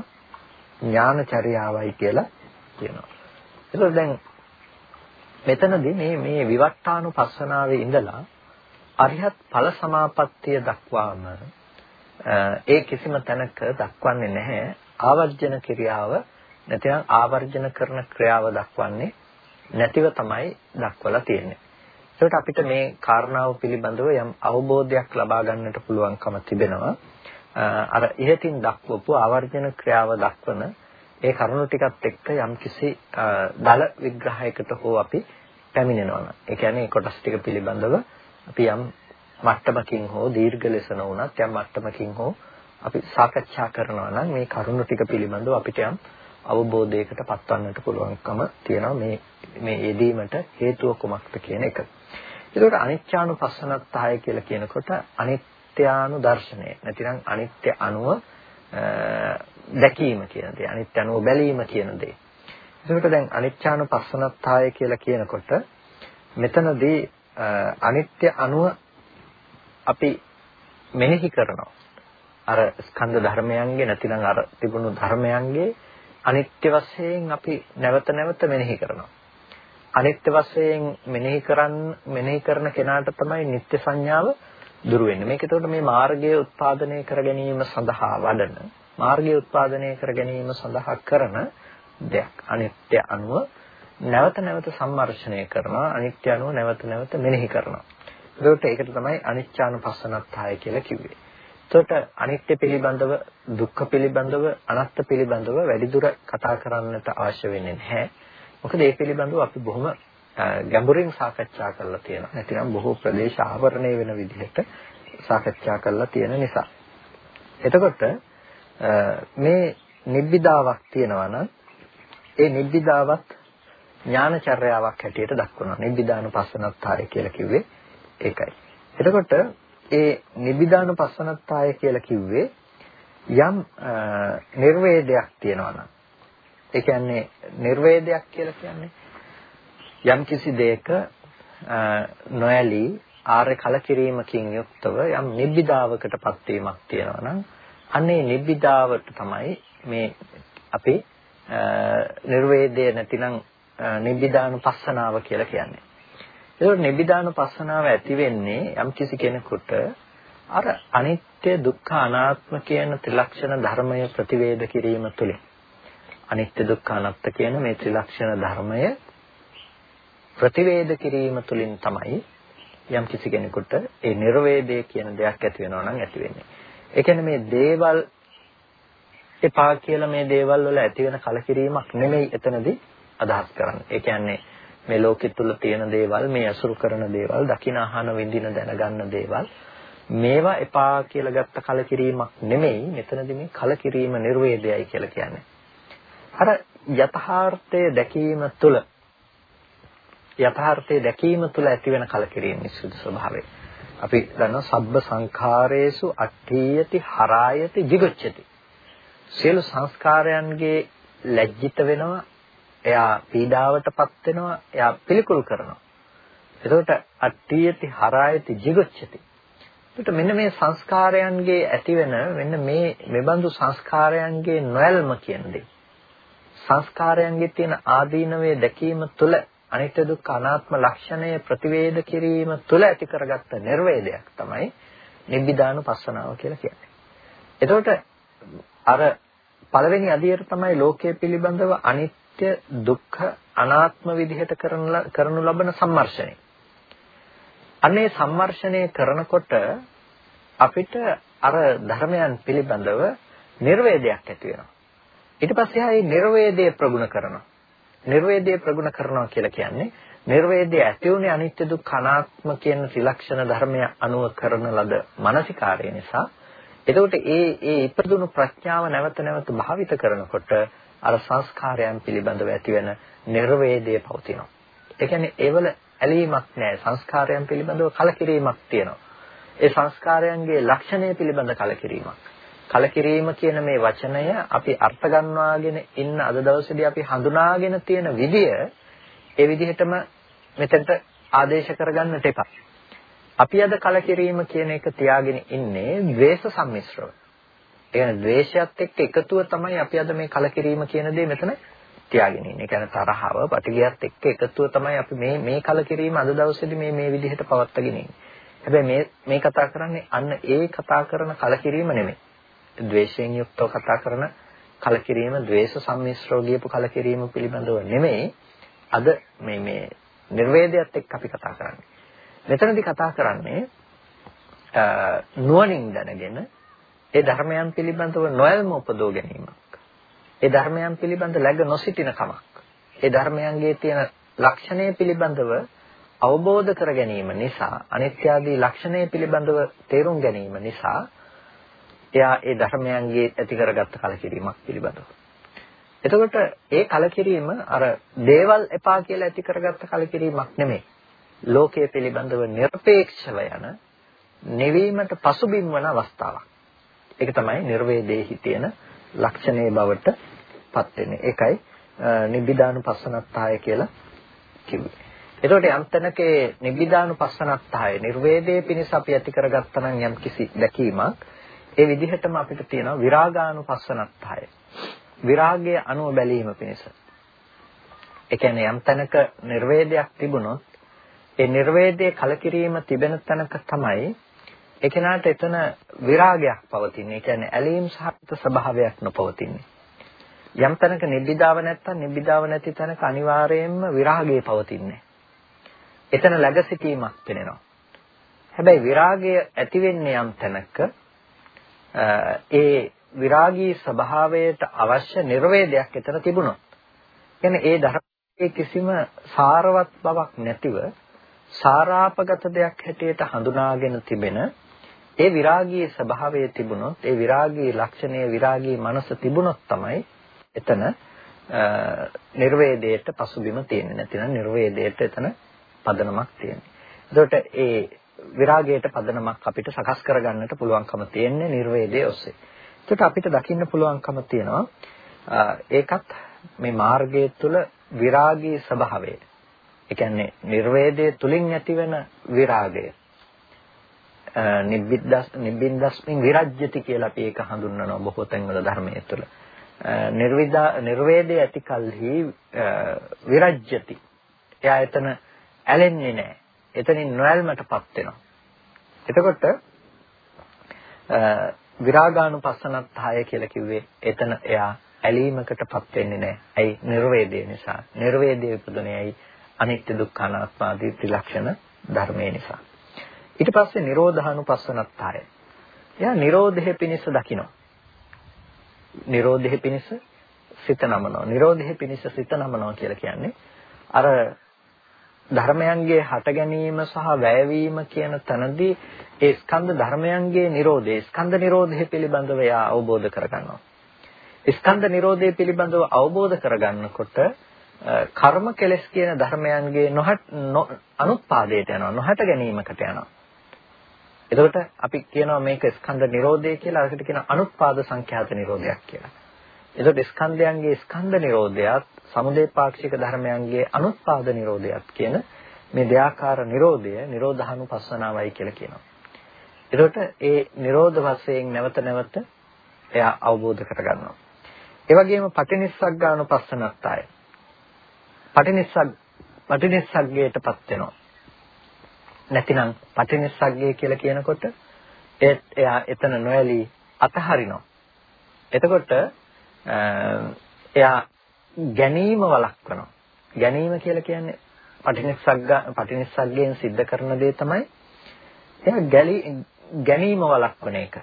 Speaker 1: ඥානචර්යාවයි කියලා කියනවා. ඒකෝ දැන් මෙතනදී මේ මේ විවට්ටානුපස්සනාවේ ඉඳලා අරිහත් ඵල සමාපත්තිය දක්වාම ඒ කිසිම තැනක දක්වන්නේ නැහැ ආවර්ජන ක්‍රියාව නැතිනම් ආවර්ජන කරන ක්‍රියාව දක්වන්නේ නැතිව තමයි දක්වලා තියෙන්නේ. ඒකට අපිට මේ කාරණාව පිළිබඳව යම් අවබෝධයක් ලබා ගන්නට පුළුවන්කම තිබෙනවා. අර ඉහතින් දක්වපු ආවර්ජන ක්‍රියාව දක්වන ඒ කරුණු ටිකත් එක්ක යම්කිසි දල විග්‍රහයකට හෝ අපි පැමිණෙනවා නම් ඒ කියන්නේ කොටස් ටික පිළිබඳව අපි යම් මට්ටමකින් හෝ දීර්ඝ ලෙස නොවුනත් යම් මට්ටමකින් හෝ අපි සාකච්ඡා කරනවා නම් මේ කරුණු ටික පිළිබඳව අපිට යම් අවබෝධයකට පත්වන්නට පුළුවන්කම තියෙනවා මේ මේ යෙදීමට හේතුව කුමක්ද කියන එක. ඒකට අනිත්‍යානුපස්සනත්තාය කියලා කියනකොට අනිත්‍යානු දර්ශනය. නැතිනම් අනිත්‍ය අනුව දැකීම කියන දේ. අනිත්‍ය අනුව බැලීම කියන දේ. ඒකට දැන් අනිත්‍යානුපස්සනත්තාය කියලා කියනකොට මෙතනදී අනිත්‍ය අනුව අපි මෙනෙහි කරනවා. අර ස්කන්ධ ධර්මයන්ගේ නැතිනම් අර තිබුණු ධර්මයන්ගේ අනිත්‍ය වශයෙන් අපි නැවත නැවත මෙනෙහි කරනවා. අනිත්‍ය වශයෙන් මෙනෙහි කරන් මෙනෙහි කරන කෙනාට තමයි නිත්‍ය සංඥාව දුරු වෙන්නේ. මේක එතකොට මේ මාර්ගය උත්පාදනය කර ගැනීම සඳහා වඩන මාර්ගය උත්පාදනය කර ගැනීම සඳහා කරන දෙයක්. අනිත්‍ය අනුව නැවත නැවත සම්මර්ෂණය කරනවා. අනිත්‍ය අනුව නැවත නැවත මෙනෙහි කරනවා. එතකොට ඒකට තමයි අනිච්චානුපස්සනත්තාය කියලා කිව්වේ. එතකොට අනිත්‍ය පිළිබඳව, දුක්ඛ පිළිබඳව, අනාත්ම පිළිබඳව වැඩිදුර කතා කරන්නට අවශ්‍ය වෙන්නේ නැහැ. මොකද ඒ පිළිබඳව අපි බොහොම ගැඹුරින් සාකච්ඡා කරලා තියෙනවා. නැතිනම් බොහෝ ප්‍රදේශ ආවරණය වෙන විදිහට සාකච්ඡා කරලා තියෙන නිසා. එතකොට මේ නිබ්බිදාවක් තියෙනවා නම් ඒ නිබ්බිදාවත් ඥානචර්යාවක් හැටියට දක්වනවා. නිබ්බිදානුපස්සනත්තාය කියලා කිව්වේ ඒකයි. එතකොට ඒ නිබ්බිදානුපස්සනත්තාය කියලා කිව්වේ යම් නිර්වේදයක් තියෙනවා නම් ඒ කියන්නේ නිර්වේදයක් කියලා කියන්නේ යම් කිසි දෙයක නොඇලී ආර්ය කලකිරීමකින් යුක්තව යම් නිබ්බිදාවකටපත් වීමක් තියෙනවා නම් අන්නේ නිබ්බිදාවට තමයි මේ අපි නිර්වේදය නැතිනම් නිබ්බිදානුපස්සනාව කියලා කියන්නේ. ඒකට නිබ්බිදානුපස්සනාව ඇති වෙන්නේ යම් කිසි කෙනෙකුට අර අනිත්‍ය දුක්ඛ අනාත්ම කියන ත්‍රිලක්ෂණ ධර්මය ප්‍රතිවේද කිරීම තුළින් අනිත්‍ය දුක්ඛ අනාත්ම කියන මේ ත්‍රිලක්ෂණ ධර්මය ප්‍රතිවේද කිරීම තුළින් තමයි යම් කිසි කෙනෙකුට ඒ නිර්වේදය කියන දෙයක් ඇති වෙනවා නම් ඇති වෙන්නේ. ඒ කියන්නේ මේ දේවල් එපා කියලා මේ දේවල් වල ඇති වෙන කලකිරීමක් නෙමෙයි එතනදී අදහස් කරන්නේ. ඒ කියන්නේ මේ ලෝකෙ තුල තියෙන දේවල් මේ අසුරු කරන දේවල් දකින අහන විඳින දැනගන්න දේවල් මේවා එපා කියලා ගත්ත කලකිරීමක් නෙමෙයි මෙතනදී මේ කලකිරීම නිර්වේදයයි කියලා කියන්නේ. අර යථාර්ථය දැකීම තුළ යථාර්ථය දැකීම තුළ ඇතිවෙන කලකිරීම නිසුදු ස්වභාවය. අපි දන්නවා සබ්බ සංඛාරේසු අට්ඨියති හරායති jigocchati. සියලු සංස්කාරයන්ගේ ලැජ්ජිත වෙනවා එයා පීඩාවටපත් වෙනවා එයා පිළිකුල් කරනවා. එතකොට අට්ඨියති හරායති jigocchati එතකොට මෙන්න මේ සංස්කාරයන්ගේ ඇතිවෙන මෙන්න මේ මෙබඳු සංස්කාරයන්ගේ නොයල්ම කියන දේ. සංස්කාරයන්ගේ තියෙන ආදීනවේ දැකීම තුළ අනිත්‍ය දුක්ඛ අනාත්ම ලක්ෂණය ප්‍රතිවේද කිරීම තුළ ඇති කරගත්ත නිර්වේදයක් තමයි නිබ්බිදානුපස්සනාව කියලා කියන්නේ. එතකොට අර පළවෙනි අදියර තමයි ලෝකයේ පිළිබඳව අනිත් අනිත්‍ය දුක්ඛ අනාත්ම විදිහට කරනු ලබන සම්මර්ෂණය. අන්නේ සම්මර්ෂණය කරනකොට අපිට අර ධර්මයන් පිළිබඳව නිර්වේදයක් ඇති වෙනවා. ඊට පස්සේ ආයේ නිර්වේදය ප්‍රගුණ කරනවා. නිර්වේදය ප්‍රගුණ කරනවා කියලා කියන්නේ නිර්වේදය ඇති උනේ අනිත්‍ය දුක්ඛ අනාත්ම කියන ත්‍රිලක්ෂණ ධර්මය අනුව කරන ලද මානසිකාරය නිසා එතකොට ඒ ඒ ඉපදුණු ප්‍රඥාව නැවත නැවත භාවිත කරනකොට අර සංස්කාරයන් පිළිබඳව ඇතිවෙන නිර්වේදය පවතිනවා. ඒ කියන්නේ ඒවල ඇලීමක් නැහැ. සංස්කාරයන් පිළිබඳව කලකිරීමක් තියෙනවා. ඒ සංස්කාරයන්ගේ ලක්ෂණය පිළිබඳ කලකිරීමක්. කලකිරීම කියන මේ වචනය අපි අර්ථ ගන්නවාගෙන ඉන්න අද දවසේදී අපි හඳුනාගෙන තියෙන විදිය ඒ විදිහටම මෙතෙන්ට ආදේශ කරගන්නට එපා. අපි අද කලකිරීම කියන එක තියාගෙන ඉන්නේ ද්වේෂ සම්මිශ්‍රව. ඒ කියන්නේ ද්වේෂයත් එක්ක එකතුව තමයි අපි අද මේ කලකිරීම කියන දේ මෙතන තියාගෙන ඉන්නේ. ඒ කියන්නේ තරහව, පටිඝයත් එක්ක එකතුව තමයි අපි මේ මේ කලකිරීම අද දවසේදී මේ මේ විදිහට පවත්වාගෙන ඉන්නේ. හැබැයි මේ මේ කතා කරන්නේ අන්න ඒ කතා කරන කලකිරීම නෙමෙයි. ද්වේෂයෙන් යුක්තව කතා කරන කලකිරීම, ද්වේෂ සම්මිශ්‍රව ගියපු කලකිරීම පිළිබඳව නෙමෙයි. අද මේ මේ නිර්වේදයත් එක්ක අපි කතා කරන්නේ. මෙතනදී කතා කරන්නේ නුවණින් දැනගෙන ඒ ධර්මයන් පිළිබඳව නොයල්ම උපදෝ ගැනීමක්. ඒ ධර්මයන් පිළිබඳ läග නොසිටින කමක්. ඒ ධර්මයන්ගේ තියෙන ලක්ෂණය පිළිබඳව අවබෝධ කර ගැනීම නිසා අනිත්‍ය ආදී ලක්ෂණය පිළිබඳව තේරුම් ගැනීම නිසා එයා ඒ ධර්මයන්ගේ ඇති කරගත්ත කලකිරීමක් පිළිබඳව. එතකොට ඒ කලකිරීම අර දේවල් එපා කියලා ඇති කරගත්ත කලකිරීමක් නෙමෙයි. ලෝකයේ පිළිබඳව নিরপেক্ষව යන නිවීමට පසුබිම් වන අවස්ථාවක්. ඒක තමයි නිර්වේදේහි තියෙන ලක්ෂණේ බවට පත් වෙන්නේ. ඒකයි නිබ්බිදානුපස්සනත්තාය කියලා කිව්වේ. එතකොට යම් තැනකේ නිබ්බිදානුපස්සනත්තාය නිර්වේදේ පිණිස අපි ඇති කරගත්තා නම් යම් කිසි දැකීමක් ඒ විදිහටම අපිට තියෙනවා විරාගානුපස්සනත්තාය. විරාගය අනුව බැලීම පිණිස. ඒ කියන්නේ යම් තැනක නිර්වේදයක් තිබුණොත් ඒ නිර්වේදයේ කලකිරීම තිබෙන තැනක තමයි ඒ කෙනාට එතන විරාගයක් පවතින්නේ. ඒ කියන්නේ ඇලීම් සහගත ස්වභාවයක් නොපවතින්නේ. යම් තැනක නිබ්බිදාව නැත්තම් නිබ්බිදාව නැති තැනක අනිවාර්යයෙන්ම විරාගය පවතින්නේ. එතන läග සිටීමක් වෙනවා. හැබැයි විරාගය ඇති වෙන්නේ යම් තැනක ඒ විරාගී ස්වභාවයට අවශ්‍ය නිර්වේදයක් එතන තිබුණොත්. කියන්නේ ඒ ධර්මයේ කිසිම සාරවත් බවක් නැතිව සාරාපගත දෙයක් හැටියට හඳුනාගෙන තිබෙන ඒ විරාගී ස්වභාවය තිබුණොත් ඒ විරාගී ලක්ෂණය විරාගී මනස තිබුණොත් තමයි එතන නිර්වේදයට පසුබිම තියෙන්නේ නැතිනම් නිර්වේදයට එතන පදනමක් තියෙන්නේ. එතකොට ඒ විරාගයට පදනමක් අපිට සකස් කරගන්නට පුළුවන්කම තියෙන්නේ නිර්වේදයේ ඔස්සේ. එතකොට අපිට දකින්න පුළුවන්කම තියෙනවා ඒකත් මේ මාර්ගය තුළ විරාගී ස්වභාවය. ඒ කියන්නේ නිර්වේදයේ තුලින් ඇතිවෙන විරාගය. නිබ්බිද්දස් නිබ්බින්දස්මින් විරජ්‍යති කියලා අපි ඒක හඳුන්වනවා බොහෝ තැන්වල ධර්මයේ තුල. නිර්විදා නිර්වේදයේ ඇති කල්හි විරජ්‍යති. එයා එතන ඇලෙන්නේ නැහැ. එතනින් නොඇල්මටපත් වෙනවා. එතකොට විරාගානුපස්සනත්හය කියලා කිව්වේ එතන එයා ඇලීමකටපත් වෙන්නේ නැහැ. ඇයි? නිර්වේදය නිසා. නිර්වේදයේ උපදුනේ ඇයි? අනිත්‍ය දුක්ඛ අනාත්ම ආදී ත්‍රිලක්ෂණ ධර්මයේ නිසා. ඊට පස්සේ නිරෝධානුපස්සනත්හය. එයා නිරෝධය පිණිස දකිනවා. නිරෝධය පිණිස සිත නමනවා. නිරෝධය පිණිස සිත නමනවා කියලා කියන්නේ අර ධර්මයන්ගේ හට ගැනීම සහ වැයවීම කියන තැනදී ඒ ස්කන්ධ ධර්මයන්ගේ Nirodhe ස්කන්ධ Nirodhe පිළිබඳව එයා අවබෝධ කරගන්නවා. ස්කන්ධ Nirodhe පිළිබඳව අවබෝධ කරගන්නකොට කර්ම කෙලස් කියන ධර්මයන්ගේ නොහට අනුත්පාදයට යනවා නොහට ගැනීමකට යනවා. එතකොට අපි කියනවා මේක ස්කන්ධ නිරෝධය කියලා අරකට කියන අනුත්පාද සංඛ්‍යාත නිරෝධයක් කියලා. එතකොට ස්කන්ධයන්ගේ ස්කන්ධ නිරෝධයත් සමුදේ පාක්ෂික ධර්මයන්ගේ අනුත්පාද නිරෝධයත් කියන මේ දෙආකාර නිරෝධය නිරෝධානුපස්සනාවයි කියලා කියනවා. එතකොට ඒ නිරෝධ වශයෙන් නැවත නැවත එයා අවබෝධ කරගන්නවා. ඒ වගේම පටිනිස්සග්ගානුපස්සනත්තාය. පටිනිස්සග් පටිනිස්සග්ගයටපත් වෙනවා. නැතිනම් පටිනිස්සග්ගය කියලා කියනකොට ඒ එයා එතන නොඇලී අතහරිනවා. එතකොට එයා ගැනීම වළක්වනවා. ගැනීම කියලා කියන්නේ පටිනිස්සග්ග පටිනිස්සග්ගයෙන් සිද්ධ කරන දේ තමයි එයා ගැලි ගැනීම වළක්වන එක.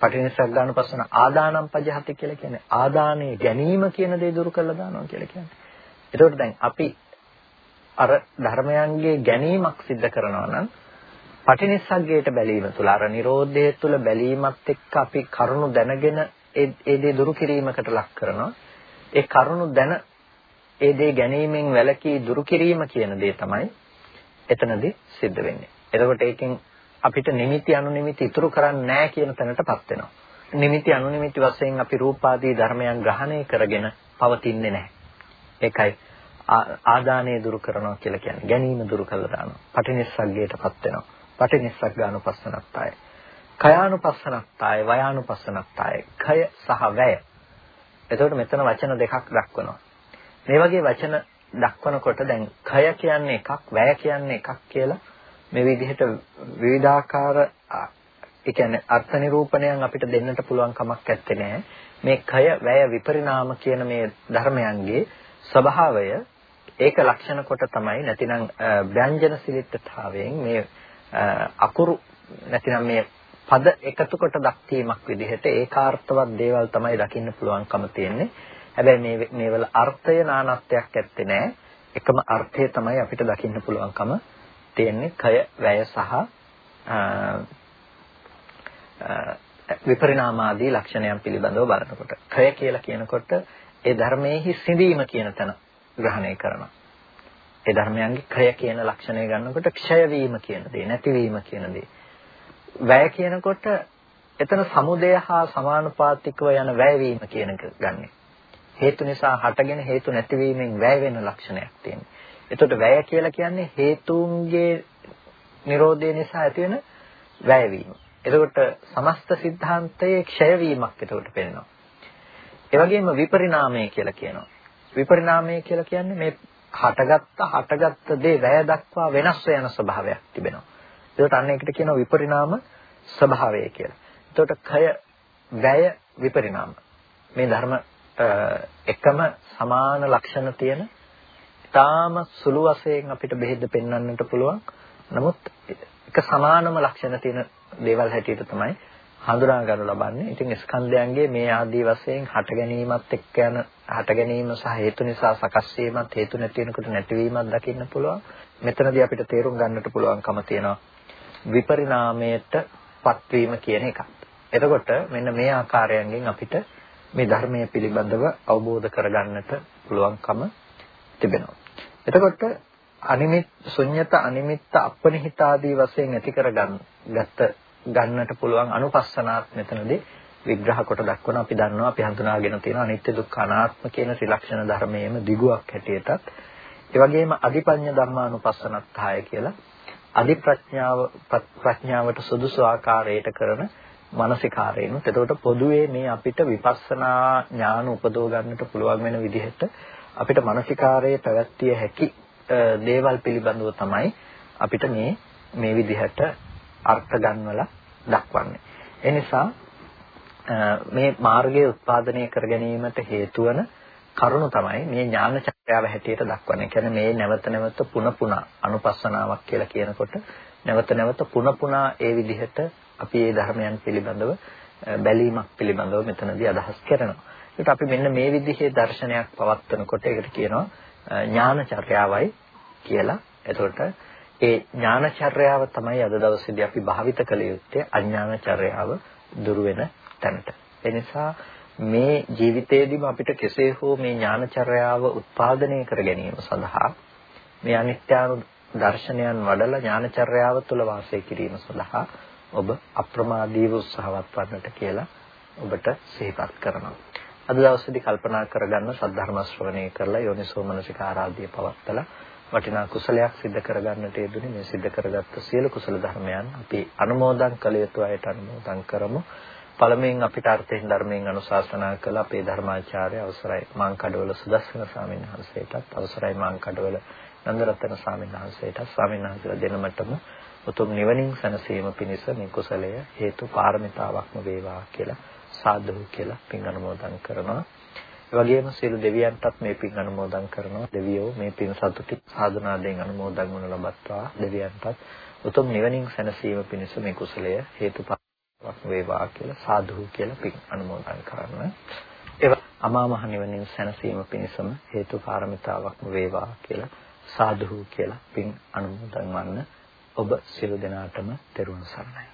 Speaker 1: පටිනිස්සග්ගානුපස්සන ආදානම් පජහති කියලා කියන්නේ ආදානයේ ගැනීම කියන දේ දුරු කරලා දානවා කියලා කියන්නේ. එතකොට දැන් අපි අර ධර්මයන්ගේ ගැනීමක් සිද්ධ කරනවා නම් පටිනිස්සග්ගයට බැලීම තුළ අර Nirodhe තුළ බැලීමත් එක්ක අපි කරුණු දැනගෙන ඒ දේ දුරු කිරීමකට ලක් කරනවා. ඒ කරුණු දැන ඒ දේ ගැනීමෙන් වැළකී දුරු කිරීම කියන දේ තමයි එතනදී සිද්ධ වෙන්නේ. එතකොට ඒකෙන් අපිට නිමිති අනුනිමිති ඉතුරු කරන්නේ නැහැ කියන තැනටපත් වෙනවා. නිමිති අනුනිමිති වශයෙන් අපි රූපාදී ධර්මයන් ග්‍රහණය කරගෙන පවතින්නේ නැහැ. ඒකයි ආදානය දුරු කරනවා කියලා කියන්නේ. ගැනීම දුරු කළා දානවා. පටිනිස්සග්ගයටපත් වෙනවා. පටිනිස්සග්ගානුපස්සනත්තාය. කයානුපස්සනත්තාය, වයානුපස්සනත්තාය. කය සහ වැය. එතකොට මෙතන වචන දෙකක් දක්වනවා. මේ වගේ වචන දක්වනකොට දැන් කය කියන්නේ එකක්, වැය කියන්නේ එකක් කියලා මේ විදිහට විවිධාකාර ඒ කියන්නේ අර්ථ නිරූපණයන් අපිට දෙන්නට පුළුවන් කමක් නැත්තේ මේ කය වැය විපරිණාම කියන මේ ධර්මයන්ගේ ස්වභාවය ඒක ලක්ෂණ කොට තමයි නැතිනම් ව්‍යංජන සිලිට්ඨතාවයෙන් මේ අකුරු නැතිනම් මේ පද එකතු කොට දක්වීමක් විදිහට ඒකාර්ථවත් දේවල් තමයි දකින්න පුළුවන්කම තියෙන්නේ. හැබැයි මේ මේවල අර්ථය නානත්වයක් ඇත්තේ නැහැ. එකම අර්ථය තමයි අපිට දකින්න පුළුවන්කම තියෙන්නේ කය වැය සහ විපරිණාමාදී ලක්ෂණයන් පිළිබඳව බලනකොට කය කියලා කියනකොට ඒ ධර්මයේහි සිඳීම කියන තැන ග්‍රහණය කරනවා. ඒ ධර්මයන්ගේ ක්‍රය කියන ලක්ෂණය ගන්නකොට ක්ෂය වීම කියන දේ, නැතිවීම කියන දේ. වැය කියනකොට එතන සමුදය හා සමානුපාතිකව යන වැයවීම කියන එක ගන්න. හේතු නිසා හටගෙන හේතු නැතිවීමෙන් වැය වෙන ලක්ෂණයක් තියෙනවා. එතකොට වැය කියලා කියන්නේ හේතුන්ගේ නිරෝධය නිසා ඇති වෙන වැයවීම. එතකොට සමස්ත સિદ્ધාන්තයේ ක්ෂයවීමක් එතකොට පේනවා. ඒ වගේම විපරිණාමය කියලා කියනවා. විපරිණාමය කියලා කියන්නේ මේ හටගත්ත හටගත්ත දේ වැය දක්වා වෙනස් වෙන ස්වභාවයක් තිබෙනවා. ඒකට අන්න ඒකට කියනවා විපරිණාම ස්වභාවය කියලා. එතකොට කය වැය විපරිණාම මේ ධර්ම එකම සමාන ලක්ෂණ තියෙන ඊටාම සුළු වශයෙන් අපිට බෙහෙත් පෙන්වන්නට පුළුවන්. නමුත් එක සමානම ලක්ෂණ තියෙන දේවල් හැටියට තමයි හඳුනා ගන්න ලබන්නේ. ඉතින් ස්කන්ධයන්ගේ මේ ආදී වශයෙන් හට ගැනීමත් එක්ක යන හට ගැනීම සහ හේතු නිසා සකස් වීමත් හේතු නැති වෙනකොට නැතිවීමත් දකින්න පුළුවන්. මෙතනදී අපිට තේරුම් ගන්නට පුළුවන්කම තියෙනවා විපරිණාමයට පත්වීම කියන එකත්. එතකොට මෙන්න මේ ආකාරයෙන් අපිට මේ ධර්මයේ පිළිබඳව අවබෝධ කරගන්නට පුළුවන්කම තිබෙනවා. එතකොට අනිමිත් ශුන්්‍යත අනිමිත්ත අපනිහිත ආදී වශයෙන් ඇති කරගන්න ගත්ත ගන්නට පුළුවන් අනුපස්සනාත් මෙතනදී විග්‍රහ කොට දක්වන අපි දන්නවා අපි හඳුනාගෙන තියෙන අනිත්‍ය දුක්ඛ අනාත්ම කියන ත්‍රිලක්ෂණ ධර්මයේම දිගුවක් හැටියටත් ඒ වගේම අධිපඤ්ඤ ධර්මානුපස්සනත්හාය කියලා අධි ප්‍රඥාව ප්‍රඥාවට සුදුසු ආකාරයට කරන මානසිකාරයනුත් එතකොට පොදුවේ මේ අපිට විපස්සනා ඥාන උපදව ගන්නට පුළුවන් වෙන විදිහට අපිට මානසිකාරයේ පැවැත්විය හැකි දේවල් පිළිබඳව තමයි අපිට මේ මේ විදිහට අර්ථ ගන්නවලා දක්වන්නේ. ඒ නිසා මේ මාර්ගය උත්පාදනය කර ගැනීමට හේතු වන කරුණු තමයි මේ ඥාන චක්‍රයාව හැටියට දක්වන්නේ. කියන්නේ මේ නැවත නැවත පුන පුනා අනුපස්සනාවක් කියලා කියනකොට නැවත නැවත පුන පුනා ඒ විදිහට අපි මේ ධර්මයන් පිළිබඳව බැලීමක් පිළිබඳව මෙතනදී අදහස් කරනවා. ඒකට අපි මෙන්න මේ විදිහේ දර්ශනයක් පවත්වනකොට ඒකට කියනවා ඥානචර්යාවයි කියලා. එතකොට ඒ ඥානචර්යාව තමයි අද දවසේදී අපි භාවිත කළ යුත්තේ අඥානචර්යාව දුරු වෙන තැනට. ඒ නිසා මේ ජීවිතයේදීම අපිට කෙසේ හෝ මේ ඥානචර්යාව උත්පාදනය කර ගැනීම සඳහා මේ අනිත්‍යානු දර්ශනයන් වඩලා ඥානචර්යාව තුළ වාසය කිරීම සඳහා ඔබ අප්‍රමාදීව උත්සාහවත් වන්නට කියලා ඔබට සිහිපත් කරනවා. අද දවසේදී කල්පනා කරගන්න සද්ධර්ම ශ්‍රවණය කරලා යෝනිසෝ මනසික ආරාධ්‍ය පවත්තලා වටිනා කුසලයක් සිද්ධ කරගන්නට යෙදුනේ මේ සිද්ධ කරගත්ත සියලු කුසල ධර්මයන් අපි අනුමෝදන් කළ යුතු අයට අනුමෝදන් කරමු පළමුවෙන් අපිට අර්ථයෙන් ධර්මයෙන් අනුශාසනා කළ අපේ ධර්මාචාර්ය අවසරයි මාංකඩවල සුදස්සන ස්වාමීන් වහන්සේටත් අවසරයි මාංකඩවල නන්දරත්න ස්වාමීන් වහන්සේටත්. ස්වාමීන් වහන්සේලා දෙනමතම උතුම් නිවනින් සැනසීම පිණිස මේ කුසලය හේතු පාරමිතාවක්ම වේවා කියලා සාදු කියලා පින් අනුමෝදන් කරනවා. ඒ වගේම සියලු දෙවියන්ටත් මේ පින් අනුමෝදන් කරනවා. දෙවියෝ මේ පින් සතුටි සාධනාවෙන් අනුමෝදන් වනු ලබත්වා. දෙවියන්ටත් උතුම් නිවනින් සැනසීම පිණිස මේ කුසලය හේතුපාවක් වේවා කියලා සාදු කියලා පින් අනුමෝදන් කරන්න. ඒ අමා මහ නිවනින් සැනසීම පිණිසම හේතු පාරමිතාවක්ම වේවා කියලා සාදු කියලා පින් අනුමෝදන් වන්න ඔබ සියලු දෙනාටම තෙරුවන් සරණයි.